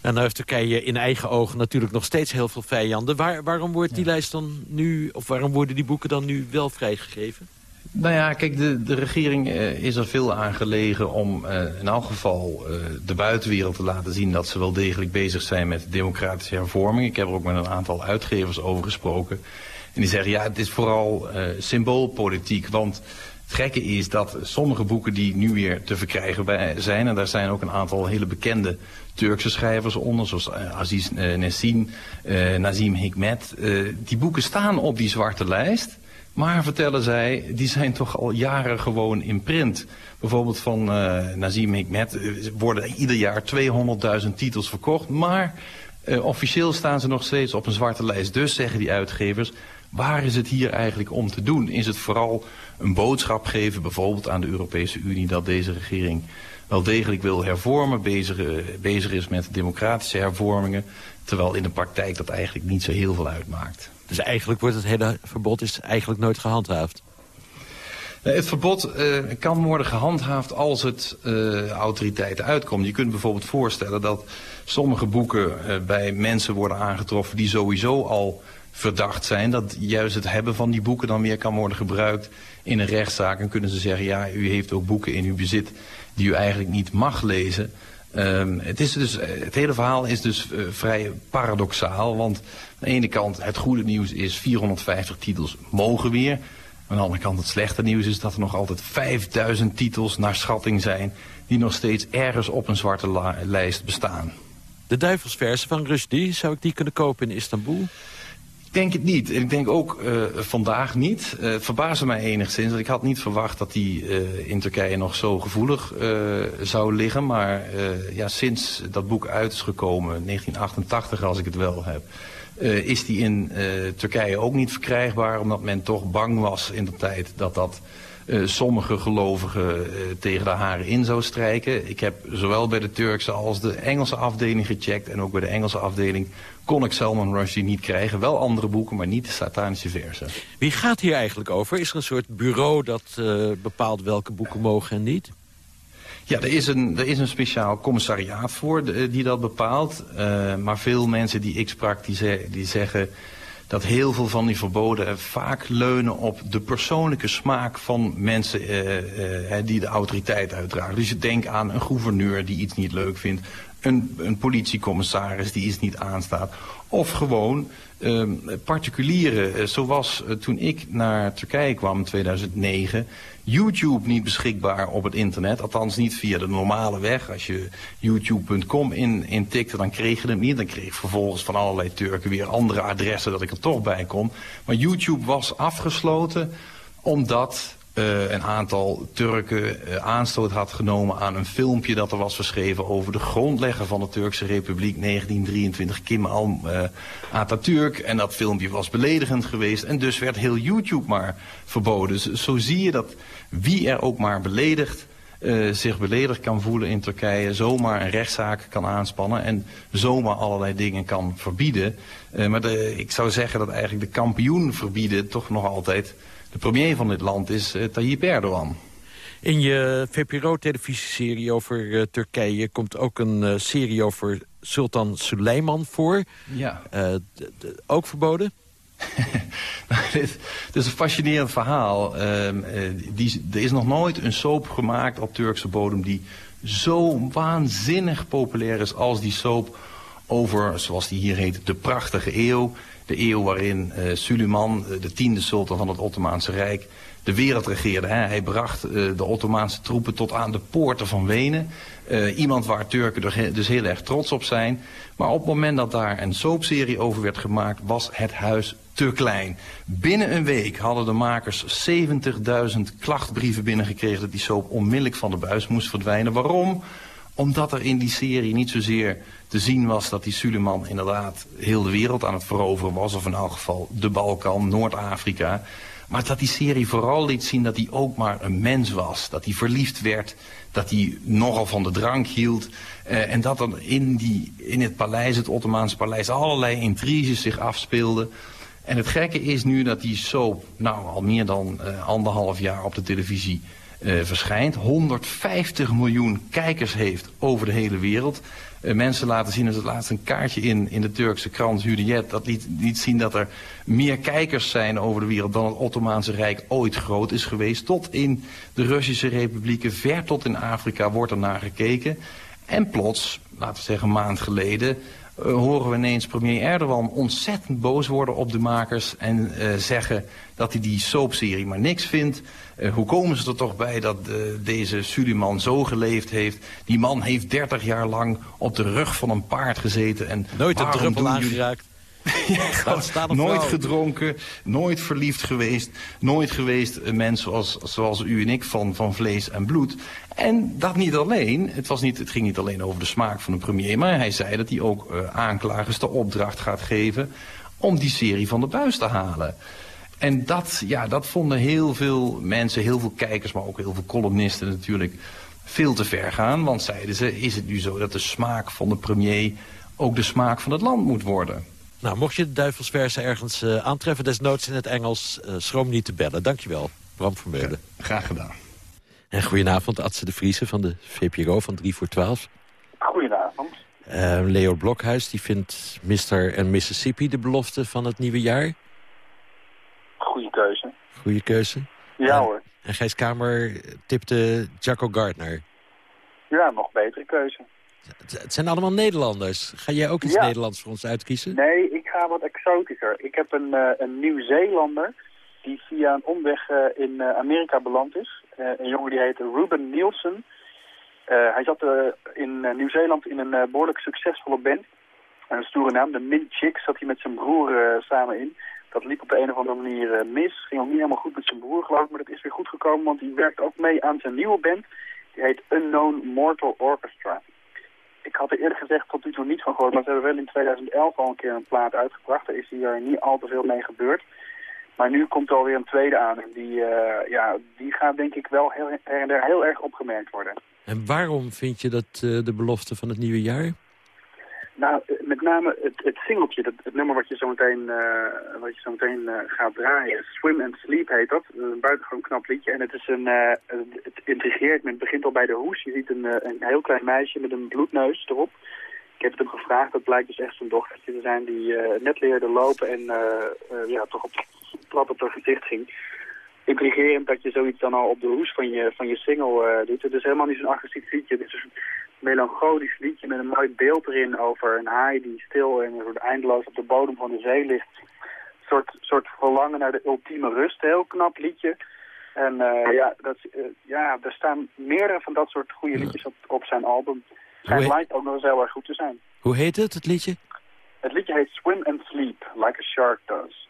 En nou heeft Turkije in eigen ogen natuurlijk nog steeds heel veel vijanden. Waar, waarom wordt die ja. lijst dan nu, of waarom worden die boeken dan nu wel vrijgegeven? Nou ja, kijk, de, de regering uh, is er veel aan gelegen om uh, in elk geval uh, de buitenwereld te laten zien dat ze wel degelijk bezig zijn met democratische hervorming. Ik heb er ook met een aantal uitgevers over gesproken. En die zeggen, ja, het is vooral symboolpolitiek, want het gekke is dat sommige boeken die nu weer te verkrijgen zijn, en daar zijn ook een aantal hele bekende Turkse schrijvers onder, zoals uh, Aziz uh, Nessin, uh, Nazim Hikmet. die boeken staan op die zwarte lijst, maar vertellen zij, die zijn toch al jaren gewoon in print. Bijvoorbeeld van Nazim Hikmet worden ieder jaar 200.000 titels verkocht, maar officieel staan ze nog steeds op een zwarte lijst. Dus zeggen die uitgevers, waar is het hier eigenlijk om te doen? Is het vooral een boodschap geven, bijvoorbeeld aan de Europese Unie, dat deze regering wel degelijk wil hervormen, bezig, bezig is met democratische hervormingen, terwijl in de praktijk dat eigenlijk niet zo heel veel uitmaakt. Dus eigenlijk wordt het hele verbod is eigenlijk nooit gehandhaafd? Het verbod uh, kan worden gehandhaafd als het uh, autoriteiten uitkomt. Je kunt bijvoorbeeld voorstellen dat sommige boeken uh, bij mensen worden aangetroffen die sowieso al verdacht zijn. Dat juist het hebben van die boeken dan weer kan worden gebruikt in een rechtszaak. En kunnen ze zeggen, ja, u heeft ook boeken in uw bezit die u eigenlijk niet mag lezen. Um, het, is dus, het hele verhaal is dus uh, vrij paradoxaal. Want aan de ene kant het goede nieuws is 450 titels mogen weer. Aan de andere kant het slechte nieuws is dat er nog altijd 5000 titels naar schatting zijn... die nog steeds ergens op een zwarte lijst bestaan. De duivelsversen van Rushdie, zou ik die kunnen kopen in Istanbul? Denk het niet. En ik denk ook uh, vandaag niet. Uh, verbaasde mij enigszins. Want ik had niet verwacht dat die uh, in Turkije nog zo gevoelig zou liggen. Maar ja, sinds dat boek uit is gekomen, 1988 als ik het wel heb... is die in Turkije ook niet verkrijgbaar. Omdat men toch bang was in de tijd dat dat... Sommige gelovigen tegen de haren in zou strijken. Ik heb zowel bij de Turkse als de Engelse afdeling gecheckt. En ook bij de Engelse afdeling kon ik Salman Rushdie niet krijgen. Wel andere boeken, maar niet de satanische versen. Wie gaat hier eigenlijk over? Is er een soort bureau dat uh, bepaalt welke boeken mogen en niet? Ja, er is een, er is een speciaal commissariaat voor de, die dat bepaalt. Uh, maar veel mensen die ik sprak, die, ze, die zeggen dat heel veel van die verboden vaak leunen op de persoonlijke smaak van mensen die de autoriteit uitdragen. Dus je denkt aan een gouverneur die iets niet leuk vindt, een, een politiecommissaris die iets niet aanstaat. Of gewoon uh, particulieren, zoals toen ik naar Turkije kwam in 2009... YouTube niet beschikbaar op het internet. Althans niet via de normale weg. Als je youtube.com in, intikte, dan kreeg je het niet. Dan kreeg ik vervolgens van allerlei Turken weer andere adressen dat ik er toch bij kon. Maar YouTube was afgesloten omdat uh, een aantal Turken uh, aanstoot had genomen aan een filmpje dat er was geschreven over de grondlegger van de Turkse Republiek 1923, Kemal uh, Atatürk. En dat filmpje was beledigend geweest en dus werd heel YouTube maar verboden. Dus zo zie je dat wie er ook maar beledigt, zich beledigd kan voelen in Turkije, zomaar een rechtszaak kan aanspannen en zomaar allerlei dingen kan verbieden. maar ik zou zeggen dat eigenlijk de kampioen verbieden toch nog altijd de premier van dit land is uh, Tayyip Erdogan. In je VPRO-televisieserie over uh, Turkije komt ook een uh, serie over Sultan Suleiman voor. Ja. ook verboden? Dit, is een fascinerend verhaal. Ehm, die, er is nog nooit een soap gemaakt op Turkse bodem die zo waanzinnig populair is als die soap over, zoals die hier heet, de prachtige eeuw de eeuw waarin uh, Suleiman, eh, de tiende sultan van het Ottomaanse Rijk, de wereld regeerde. Hè. Hij bracht uh, de Ottomaanse troepen tot aan de poorten van Wenen. Iemand waar Turken dus heel erg trots op zijn. Maar op het moment dat daar een soapserie over werd gemaakt, was het huis te klein. Binnen een week hadden de makers 70.000 klachtbrieven binnengekregen dat die soap onmiddellijk van de buis moest verdwijnen. Waarom? Omdat er in die serie niet zozeer te zien was dat die Suleiman inderdaad heel de wereld aan het veroveren was. Of in elk geval de Balkan, Noord-Afrika. Maar dat die serie vooral liet zien dat hij ook maar een mens was. Dat hij verliefd werd, dat hij nogal van de drank hield. Uh, en dat er in, die, in het paleis, het Ottomaanse paleis, allerlei intriges zich afspeelden. En het gekke is nu dat die soap nou, al meer dan uh, anderhalf jaar op de televisie uh, verschijnt. 150 miljoen kijkers heeft over de hele wereld. Uh, mensen laten zien, er het laatst een kaartje in, in de Turkse krant Hürriyet. Dat liet, liet zien dat er meer kijkers zijn over de wereld dan het Ottomaanse Rijk ooit groot is geweest. Tot in de Russische republieken, ver tot in Afrika wordt er naar gekeken. En plots, laten we zeggen een maand geleden, uh, horen we ineens premier Erdogan ontzettend boos worden op de makers en uh, zeggen dat hij die soapserie maar niks vindt. Uh, hoe komen ze er toch bij dat deze Suleiman zo geleefd heeft? Die man heeft 30 jaar lang op de rug van een paard gezeten. En Nooit een druppel aangeraakt. Ja, nooit gedronken, nooit verliefd geweest. Nooit geweest een mens zoals, zoals u en ik van, van vlees en bloed. En dat niet alleen. Het, was niet, het ging niet alleen over de smaak van de premier. Maar hij zei dat hij ook uh, aanklagers de opdracht gaat geven om die serie van de buis te halen. En dat, ja, dat vonden heel veel mensen, heel veel kijkers, maar ook heel veel columnisten natuurlijk veel te ver gaan. Want zeiden ze, is het nu zo dat de smaak van de premier ook de smaak van het land moet worden? Nou, mocht je de duivelsversen ergens uh, aantreffen, desnoods in het Engels, uh, schroom niet te bellen. Dankjewel, Bram van Meulen. Ja, graag gedaan. En goedenavond, Adse de Vriese van de VPRO van 3 voor 12. Goedenavond. Uh, Leo Blokhuis, die vindt Mr. en Mississippi de belofte van het nieuwe jaar. Goeie keuze. Goeie keuze. Ja hoor. En Gijs Kamer tipte Jacko Gardner. Ja, nog betere keuze. Het, zijn allemaal Nederlanders. Ga jij ook iets ja. Nederlands voor ons uitkiezen? Nee, ik ga wat exotischer. Ik heb een, uh, een Nieuw-Zeelander die via een omweg uh, in uh, Amerika beland is. een jongen die heet Ruben Nielsen. hij zat in Nieuw-Zeeland in een behoorlijk succesvolle band. Een stoere naam, de Mint Chicks, zat hij met zijn broer samen in. Dat liep op de een of andere manier mis. Ging ook niet helemaal goed met zijn broer geloof ik, maar dat is weer goed gekomen. Want hij werkt ook mee aan zijn nieuwe band. Die heet Unknown Mortal Orchestra ik had er eerder gezegd tot nu toe niet van gehoord, maar ze hebben wel in 2011 al een keer een plaat uitgebracht. Er is hier niet al te veel mee gebeurd. Maar nu komt er alweer een tweede aan en die, uh, ja, die gaat denk ik wel heel, her en heel erg opgemerkt worden. En waarom vind je dat uh, de belofte van het nieuwe jaar? Nou, met name het, het singeltje, het, nummer wat je zo meteen, uh, wat je zo meteen uh, gaat draaien. Swim and Sleep heet dat. Een buitengewoon knap liedje. En het is een, uh, het intrigeert. Het begint al bij de hoes. Je ziet een, een heel klein meisje met een bloedneus erop. ik heb het hem gevraagd. Dat blijkt dus echt zijn dochtertje te zijn die net leerde lopen en ja, toch op plat op haar gezicht ging. Intrigerend dat je zoiets dan al op de hoes van je, van je single doet. Het is helemaal niet zo'n agressief liedje. Het is melancholisch liedje met een mooi beeld erin over een haai die stil en een soort eindeloos op de bodem van de zee ligt. Een soort, soort verlangen naar de ultieme rust. Heel knap liedje. En uh, ja, dat, uh, ja, er staan meerdere van dat soort goede liedjes op, op zijn album. Hij lijkt ook nog eens heel erg goed te zijn. Hoe heet het, het liedje? Het liedje heet Swim and Sleep, Like a Shark Does.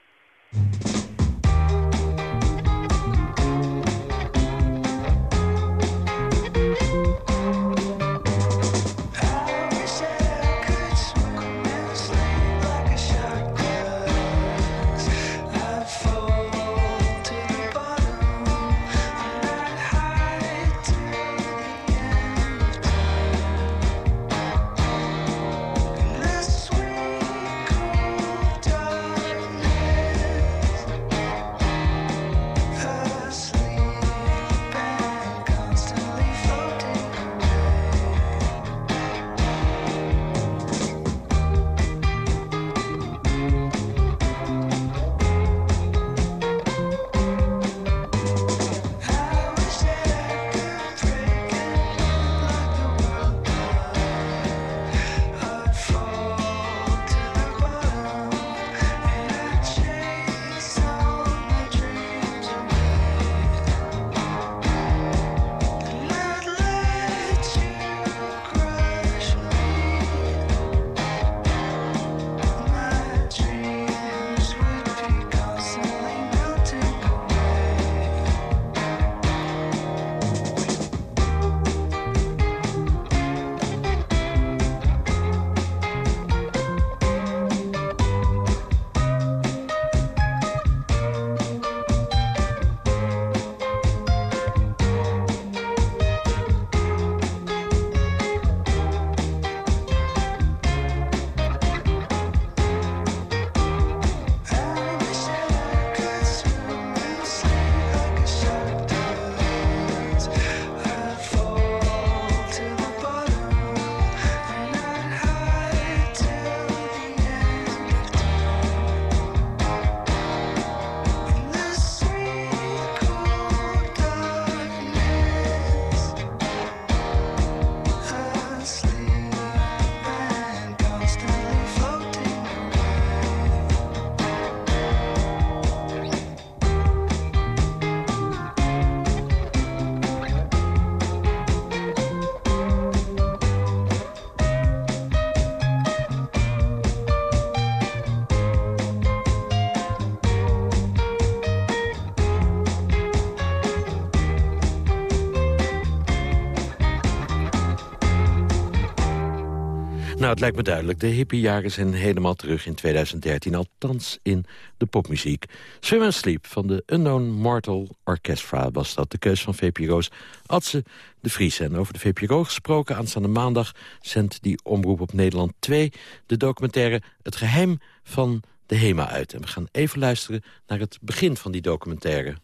Nou, het lijkt me duidelijk. De hippiejaren zijn helemaal terug in 2013. Althans in de popmuziek. Swim and Sleep van de Unknown Mortal Orchestra was dat. De keus van VPRO's Adse de Vries. En over de VPRO gesproken, aanstaande maandag... zendt die omroep op Nederland 2 de documentaire Het Geheim van de HEMA uit. En we gaan even luisteren naar het begin van die documentaire.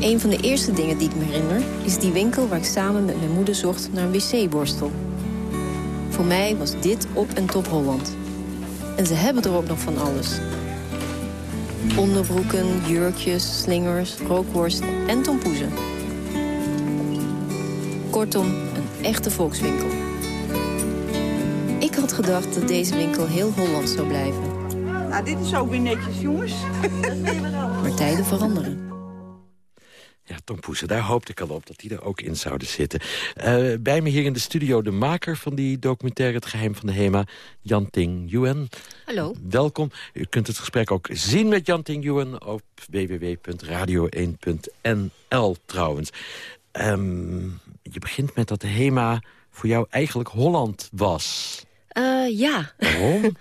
Een van de eerste dingen die ik me herinner... is die winkel waar ik samen met mijn moeder zocht naar een wc-borstel. Voor mij was dit op en top Holland. En ze hebben er ook nog van alles. Onderbroeken, jurkjes, slingers, rookworst en tompoezen. Kortom, een echte volkswinkel. Ik had gedacht dat deze winkel heel Holland zou blijven. Nou, dit is ook weer netjes, jongens. maar tijden veranderen. Ja, Tom Poesen, daar hoopte ik al op dat die er ook in zouden zitten. Uh, bij me hier in de studio de maker van die documentaire... Het Geheim van de HEMA, Jan Ting Yuen. Hallo. Welkom. U kunt het gesprek ook zien met Jan Ting Yuen... op www.radio1.nl trouwens. Um, je begint met dat de HEMA voor jou eigenlijk Holland was. Uh, ja. Waarom?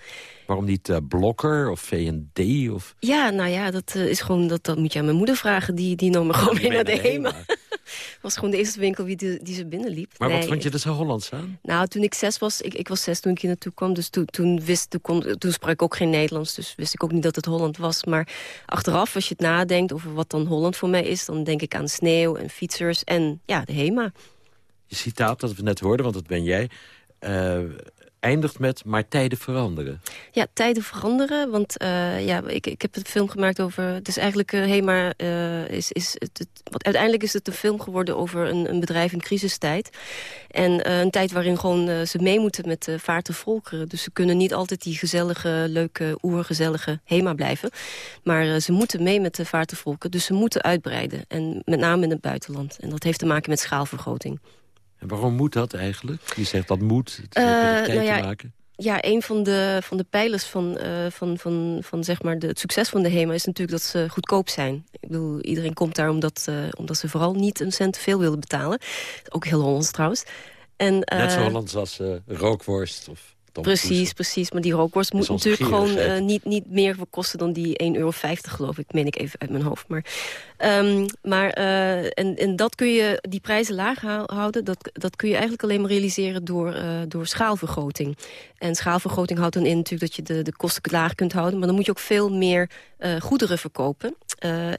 Waarom niet uh, Blokker of V&D? Of... Ja, nou ja, dat uh, is gewoon dat, dat moet je aan mijn moeder vragen. Die, die nam me gewoon mee naar de HEMA. was gewoon de eerste winkel die, die, die ze binnenliep. Maar nee, wat vond je er zo Hollands aan? Nou, toen ik zes was, ik, ik was zes toen ik hier naartoe kwam. Dus toen, toen, wist, toen, kon, toen sprak ik ook geen Nederlands. Dus wist ik ook niet dat het Holland was. Maar achteraf, als je het nadenkt over wat dan Holland voor mij is... dan denk ik aan sneeuw en fietsers en ja, de HEMA. Je citaat dat we net hoorden, want dat ben jij... Uh, eindigt met maar tijden veranderen. Ja, tijden veranderen. Want uh, ja, ik, ik heb een film gemaakt over... Het is eigenlijk uh, HEMA... Uh, is, is het, het, uiteindelijk is het een film geworden over een, een bedrijf in crisistijd. En een tijd waarin gewoon ze mee moeten met de vaart volkeren. Dus ze kunnen niet altijd die gezellige, leuke, oergezellige HEMA blijven. Maar ze moeten mee met de vaart volkeren. Dus ze moeten uitbreiden. En met name in het buitenland. En dat heeft te maken met schaalvergroting. En waarom moet dat eigenlijk? Je zegt dat moet, het uh, nou ja, te maken. Ja, een van de, van de pijlers van, uh, van, van, van zeg maar de, het succes van de HEMA... is natuurlijk dat ze goedkoop zijn. Ik bedoel, iedereen komt daar omdat, uh, omdat ze vooral niet een cent te veel willen betalen. Ook heel Hollands trouwens. En, Net zo Hollands als rookworst of... Precies, precies. Maar die rookworst moet natuurlijk gewoon uh, niet, niet meer kosten dan die 1,50 euro, geloof ik. Meen ik even uit mijn hoofd. Maar, um, maar uh, en, en dat kun je, die prijzen laag houden, dat, dat kun je eigenlijk alleen maar realiseren door, uh, door schaalvergroting. En schaalvergroting houdt dan in natuurlijk dat je de, de kosten laag kunt houden. Maar dan moet je ook veel meer goederen verkopen.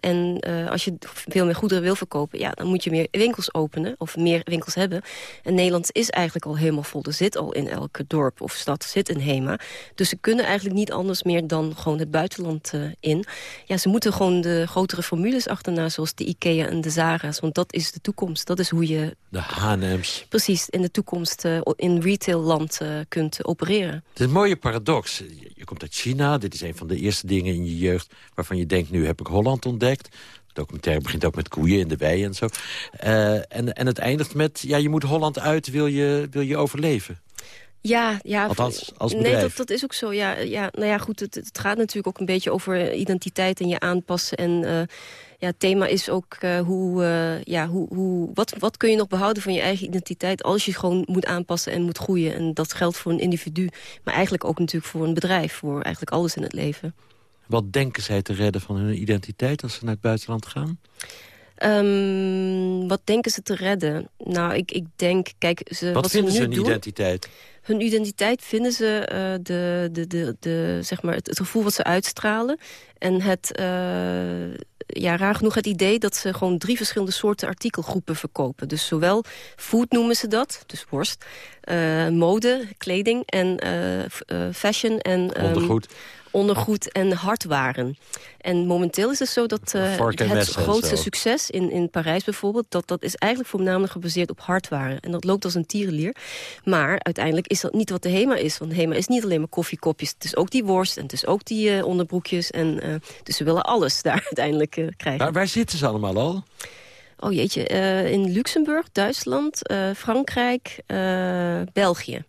En als je veel meer goederen wil verkopen, ja, dan moet je meer winkels openen. Of meer winkels hebben. En Nederland is eigenlijk al helemaal vol. Er zit al in elke dorp of stad zit een HEMA. Dus ze kunnen eigenlijk niet anders meer dan gewoon het buitenland uh, in. Ja, ze moeten gewoon de grotere formules achterna, zoals de IKEA en de Zara's. Want dat is de toekomst. Dat is hoe je... De H&M's. Precies, in de toekomst in retailland kunt opereren. Het is een mooie paradox. Je komt uit China. Dit is een van de eerste dingen in je jeugd... waarvan je denkt, nu heb ik Holland ontdekt documentaire begint ook met koeien in de wei en zo. Uh, en, en het eindigt met, ja, je moet Holland uit, wil je, wil je overleven. Ja, ja. Althans, als bedrijf. Nee, dat, dat is ook zo. Ja, ja, nou ja, goed, het, het gaat natuurlijk ook een beetje over identiteit en je aanpassen. En uh, ja, het thema is ook uh, hoe, uh, ja, hoe, hoe, wat, wat kun je nog behouden van je eigen identiteit... als je gewoon moet aanpassen en moet groeien. En dat geldt voor een individu, maar eigenlijk ook natuurlijk voor een bedrijf. Voor eigenlijk alles in het leven. Wat denken zij te redden van hun identiteit als ze naar het buitenland gaan? Um, wat denken ze te redden? Nou, ik, ik denk, kijk... Ze, wat, wat vinden ze hun doen, identiteit? Hun identiteit vinden ze uh, de, de, de, de, zeg maar het, het, gevoel wat ze uitstralen. En het, uh, ja, raar genoeg het idee dat ze gewoon drie verschillende soorten artikelgroepen verkopen. Dus zowel food noemen ze dat, dus worst, uh, mode, kleding en fashion en... Um, Ondergoed ondergoed en hardwaren. En momenteel is het zo dat uh, het grootste succes in, in Parijs bijvoorbeeld... Dat, dat is eigenlijk voornamelijk gebaseerd op hardwaren. En dat loopt als een tierenlier. Maar uiteindelijk is dat niet wat de HEMA is. Want HEMA is niet alleen maar koffiekopjes. Het is ook die worst en het is ook die uh, onderbroekjes. En, uh, dus ze willen alles daar uiteindelijk krijgen. Maar waar zitten ze allemaal al? Oh jeetje, in Luxemburg, Duitsland, Frankrijk, België.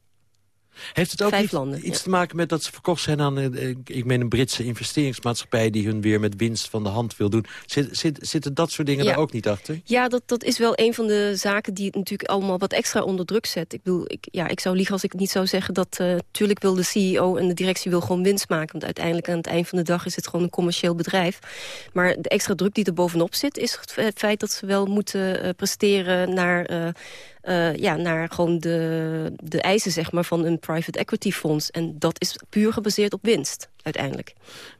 Heeft het ook Vijf iets, landen, iets ja. te maken met dat ze verkocht zijn aan uh, ik meen een Britse investeringsmaatschappij... die hun weer met winst van de hand wil doen? Zit, zit, zitten dat soort dingen Ja. daar ook niet achter? Ja, dat, dat is wel een van de zaken die het natuurlijk allemaal wat extra onder druk zet. Ik bedoel, ik, ja, ik zou liegen als ik niet zou zeggen dat... eh tuurlijk wil de CEO en de directie wil gewoon winst maken. Want uiteindelijk aan het eind van de dag is het gewoon een commercieel bedrijf. Maar de extra druk die er bovenop zit... is het fe- het feit dat ze wel moeten eh, presteren naar... eh, eh, ja, naar gewoon de, de eisen zeg maar, van een private equity fonds. En dat is puur gebaseerd op winst, uiteindelijk.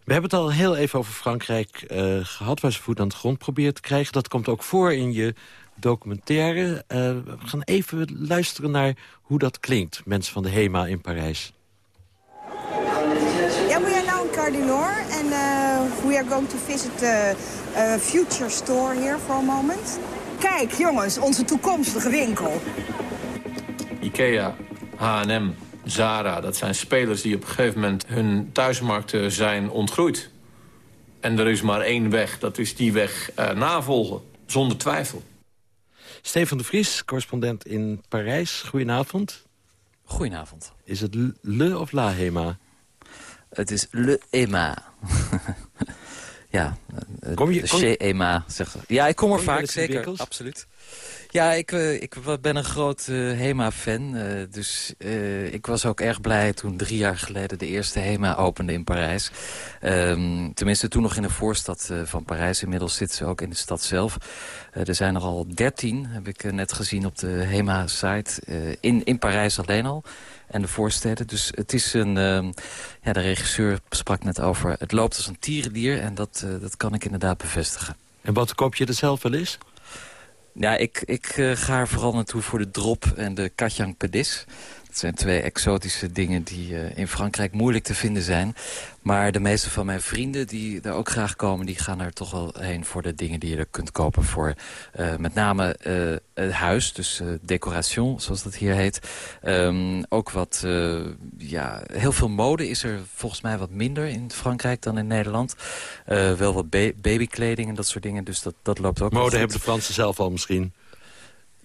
We hebben het al heel even over Frankrijk eh, gehad... waar ze voet aan de grond probeert te krijgen. Dat komt ook voor in je documentaire. Eh, we gaan even luisteren naar hoe dat klinkt. Mensen van de HEMA in Parijs. Yeah, we are now in Cardinor and uh, we are going to visit the future store here for a moment. Kijk jongens, onze toekomstige winkel. Ikea, H&M, Zara, dat zijn spelers die op een gegeven moment hun thuismarkten zijn ontgroeid. En er is maar één weg, dat is die weg uh, navolgen, zonder twijfel. Stefan de Vries, correspondent in Parijs. Goedenavond. Goedenavond. Is het Le of La HEMA? Het is Le Ema. ja, Kom je- kom je- Chez Ema, zeg Ja, ik kom er Kom vaak, zeker. winkels? Absoluut. Ja, ik, eh, ik ben een groot eh, HEMA-fan. eh, dus eh, ik was ook erg blij toen drie jaar geleden de eerste HEMA opende in Parijs. Ehm, tenminste, toen nog in de voorstad eh, van Parijs. Inmiddels zitten ze ook in de stad zelf. Eh, er zijn er al dertien, heb ik eh, net gezien op de HEMA-site. eh, in, in Parijs alleen al. En de voorsteden. Dus het is een... ehm, ja, de regisseur sprak net over... Het loopt als een tierendier. En dat, eh, dat kan ik inderdaad bevestigen. En wat koop je er zelf wel eens? Ja, ik, ik eh, ga er vooral naartoe voor de drop en de katjang pedis. Zijn twee exotische dingen die uh, in Frankrijk moeilijk te vinden zijn. Maar de meeste van mijn vrienden die daar ook graag komen... die gaan er toch wel heen voor de dingen die je er kunt kopen. Voor uh, met name uh, het huis, dus decoration, zoals dat hier heet. Um, ook wat, ja, heel veel mode is er volgens mij wat minder in Frankrijk dan in Nederland. wel wat ba babykleding en dat soort dingen, dus dat, dat loopt ook Mode hebben de Fransen zelf al misschien.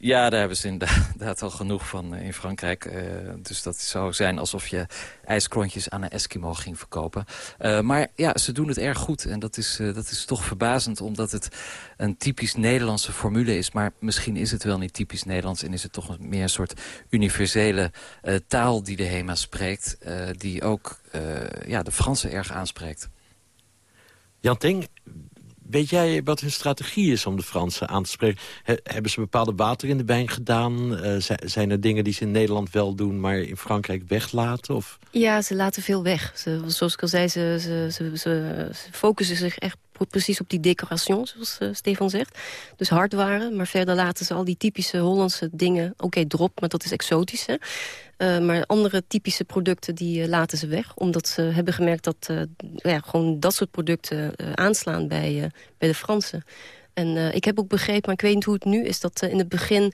Ja, daar hebben ze inderdaad al genoeg van eh, in Frankrijk. Uh, dus dat zou zijn alsof je ijsklontjes aan een Eskimo ging verkopen. Uh, maar ja, ze doen het erg goed. En dat is, dat is toch verbazend, omdat het een typisch Nederlandse formule is. Maar misschien is het wel niet typisch Nederlands... en is het toch meer een soort universele taal die de HEMA spreekt... die ook ja, de Fransen erg aanspreekt. Jan Ting, Weet jij wat hun strategie is om de Fransen aan te spreken? hebben ze bepaalde water in de wijn gedaan? Uh, zijn er dingen die ze in Nederland wel doen, maar in Frankrijk weglaten? Of? Ja, ze laten veel weg. Ze, zoals ik al zei, ze, ze, ze, ze, focussen zich echt precies op die decoration, zoals uh, Stefan zegt. Dus hardwaren, maar verder laten ze al die typische Hollandse dingen... oké, drop, maar dat is exotisch, hè? Uh, maar andere typische producten die uh, laten ze weg. Omdat ze hebben gemerkt dat ja, gewoon dat soort producten aanslaan bij, bij de Fransen. En ik heb ook begrepen, maar ik weet niet hoe het nu is... dat in het begin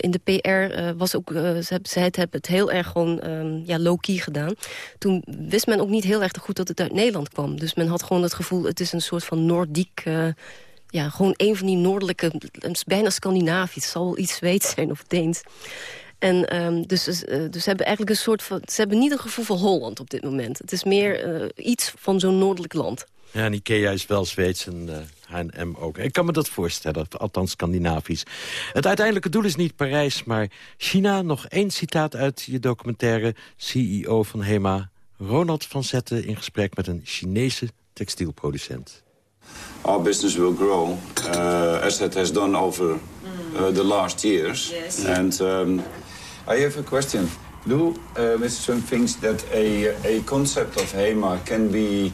in de PR was ook... ze, ze hebben het heel erg gewoon um, ja, low-key gedaan. Toen wist men ook niet heel erg goed dat het uit Nederland kwam. Dus men had gewoon het gevoel, het is een soort van Noordiek ja, gewoon een van die noordelijke, bijna Scandinavisch. Het zal wel iets Zweeds zijn of Deens. En um, dus, uh, dus ze hebben eigenlijk een soort van... Ze hebben niet een gevoel van Holland op dit moment. Het is meer uh, iets van zo'n noordelijk land. Ja, en Ikea is wel Zweeds en uh, H&M ook. Ik kan me dat voorstellen, althans Scandinavisch. Het uiteindelijke doel is niet Parijs, maar China. Nog één citaat uit je documentaire. CEO van HEMA, Ronald van Zetten... in gesprek met een Chinese textielproducent. Our business will grow, uh, as it has done over uh, the last years. Yes. And... Um, I have a question. Do uh, Mr. Sun thinks that a, a concept of HEMA can be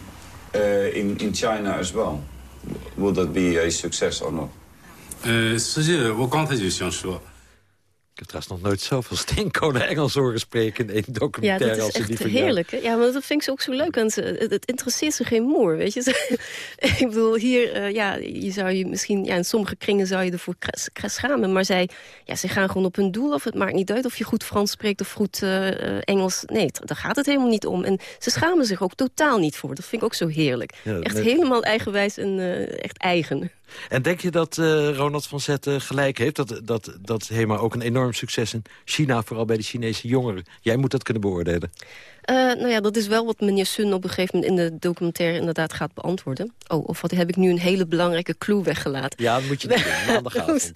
in, in China as well? Will that be a success or not? 呃，实际我刚才就想说 ，ik heb trouwens nog nooit zoveel steenkolen Engels horen spreken in één documentaire. Ja, dat is echt heerlijk. Hè? Ja, maar dat vind ik ze ook zo leuk. Want het, het interesseert ze geen moer, weet je. ik bedoel, hier, uh, ja, je zou je misschien... Ja, in sommige kringen zou je ervoor schamen. Maar zij, ja, ze gaan gewoon op hun doel. Of het maakt niet uit of je goed Frans spreekt of goed uh, Engels. Nee, daar gaat het helemaal niet om. En ze schamen zich ook totaal niet voor. Dat vind ik ook zo heerlijk. Ja, echt helemaal eigenwijs en uh, echt eigen. En denk je dat uh, Ronald van Zetten gelijk heeft? Dat, dat, dat HEMA ook een enorm succes in China, vooral bij de Chinese jongeren. Jij moet dat kunnen beoordelen. Uh, nou ja, dat is wel wat meneer Sun op een gegeven moment in de documentaire inderdaad gaat beantwoorden. Oh, of wat heb ik nu een hele belangrijke clue weggelaten? Ja, dat moet je niet doen, maandagavond.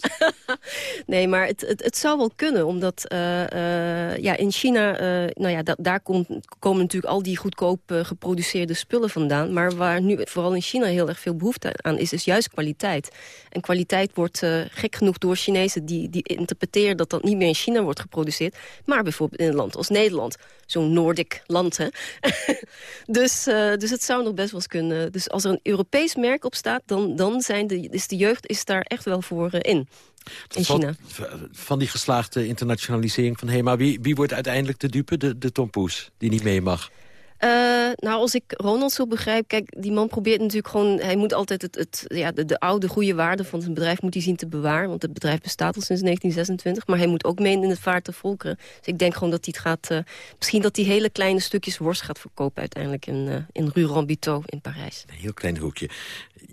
nee, maar het, het, het, zou wel kunnen, omdat uh, uh, ja, in China, nou ja, da daar komt, komen natuurlijk al die goedkoop geproduceerde spullen vandaan. Maar waar nu vooral in China heel erg veel behoefte aan is, is juist kwaliteit. En kwaliteit wordt gek genoeg door Chinezen die, die interpreteren dat dat niet meer in China wordt geproduceerd, maar bijvoorbeeld in een land als Nederland. Zo'n Noordic land. Hè? dus, uh, dus het zou nog best wel eens kunnen. Dus als er een Europees merk op staat... dan, dan zijn de, is de jeugd is daar echt wel voor uh, in. In China. Van die geslaagde internationalisering van HEMA... wie, wie wordt uiteindelijk de dupe? De, de tompoes, die niet mee mag? Uh, nou, als ik Ronald zo begrijp... Kijk, die man probeert natuurlijk gewoon... Hij moet altijd het, het, ja, de, de oude goede waarden van zijn bedrijf moet hij zien te bewaren. Want het bedrijf bestaat al sinds 1926. Maar hij moet ook mee in het vaart te volkeren. Dus ik denk gewoon dat hij het gaat... Uh, misschien dat hij hele kleine stukjes worst gaat verkopen... uiteindelijk in, uh, in Rue in Parijs. Een heel klein hoekje.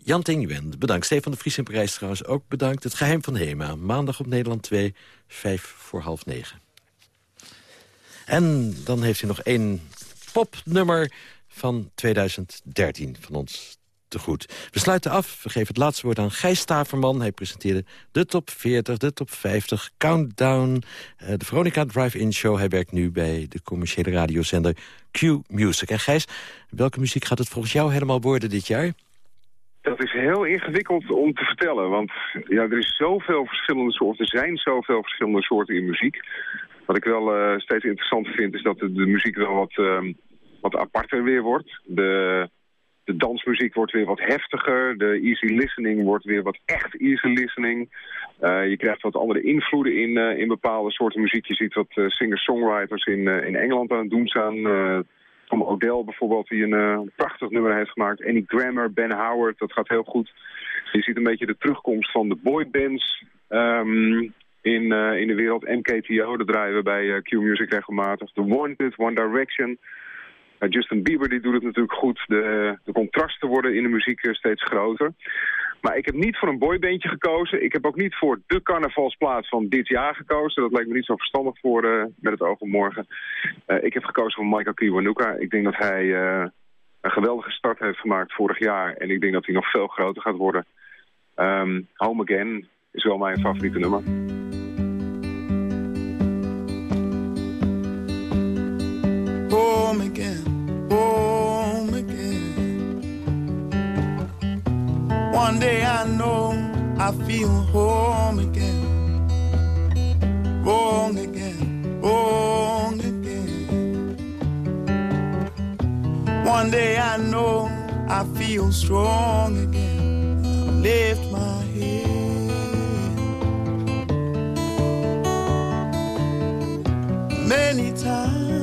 Jan Tingbend, bedankt. Stefan de Vries in Parijs trouwens ook bedankt. Het geheim van Hema, maandag op Nederland 2, vijf voor half negen. En dan heeft hij nog één popnummer van 2013 van ons te goed. We sluiten af. We geven het laatste woord aan Gijs Staverman. Hij presenteerde de top 40, de top 50, Countdown, uh, de Veronica Drive-In Show. Hij werkt nu bij de commerciële radiozender Q Music. En Gijs, welke muziek gaat het volgens jou helemaal worden dit jaar? Dat is heel ingewikkeld om te vertellen, want ja, er is zoveel verschillende soorten, er zijn zoveel verschillende soorten in muziek. Wat ik wel uh, steeds interessant vind is dat de, muziek wel wat, uh, wat aparter weer wordt. De, de dansmuziek wordt weer wat heftiger. De easy listening wordt weer wat echt easy listening. Uh, je krijgt wat andere invloeden in, uh, in bepaalde soorten muziek. Je ziet wat singer-songwriters in, in Engeland aan het doen staan. Tom Odell bijvoorbeeld, die een prachtig nummer heeft gemaakt. Annie Grammer, Ben Howard, dat gaat heel goed. Je ziet een beetje de terugkomst van de boybands um, in, in de wereld. MKTO, dat draaien we bij Q-Music regelmatig. The Wanted, One Direction... Justin Bieber die doet het natuurlijk goed. De, de contrasten worden in de muziek steeds groter. Maar ik heb niet voor een boybandje gekozen. Ik heb ook niet voor de carnavalsplaats van dit jaar gekozen. Dat lijkt me niet zo verstandig voor met het oog op morgen. Ik heb gekozen voor Michael Kiwanuka. Ik denk dat hij een geweldige start heeft gemaakt vorig jaar. En ik denk dat hij nog veel groter gaat worden. Um, Home Again is wel mijn favoriete nummer. Home Again. home again. One day I know I feel home again. Wrong again, wrong again. One day I know I feel strong again. Lift my head. Many times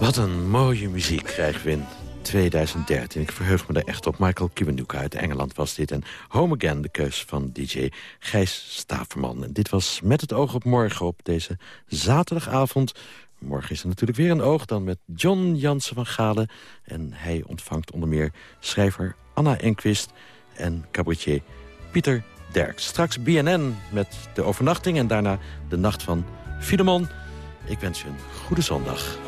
Wat een mooie muziek krijgen we in 2013. Ik verheug me er echt op. Michael Kiwanuka uit Engeland was dit. En Home Again, de keus van DJ Gijs Staverman. En dit was Met het oog op morgen op deze zaterdagavond. Morgen is er natuurlijk weer een oog, dan met John Jansen van Galen. En hij ontvangt onder meer schrijver Anna Enquist en cabaretier Pieter Derks. Straks BNN met de overnachting en daarna de nacht van Filemon. Ik wens u een goede zondag.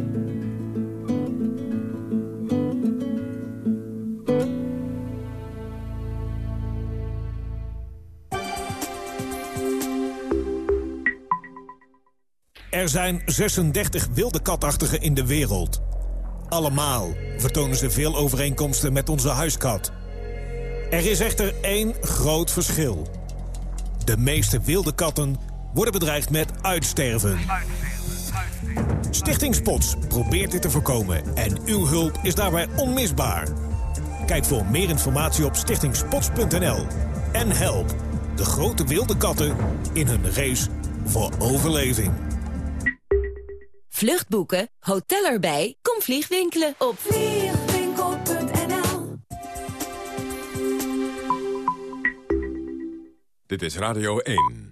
Er zijn 36 wilde katachtigen in de wereld. Allemaal vertonen ze veel overeenkomsten met onze huiskat. Er is echter één groot verschil. De meeste wilde katten worden bedreigd met uitsterven. Stichting Spots probeert dit te voorkomen en uw hulp is daarbij onmisbaar. Kijk voor meer informatie op stichtingspots.nl. En help de grote wilde katten in hun race voor overleving. Vluchtboeken, hotel erbij, kom vliegwinkelen op vliegwinkel.nl Dit is Radio 1.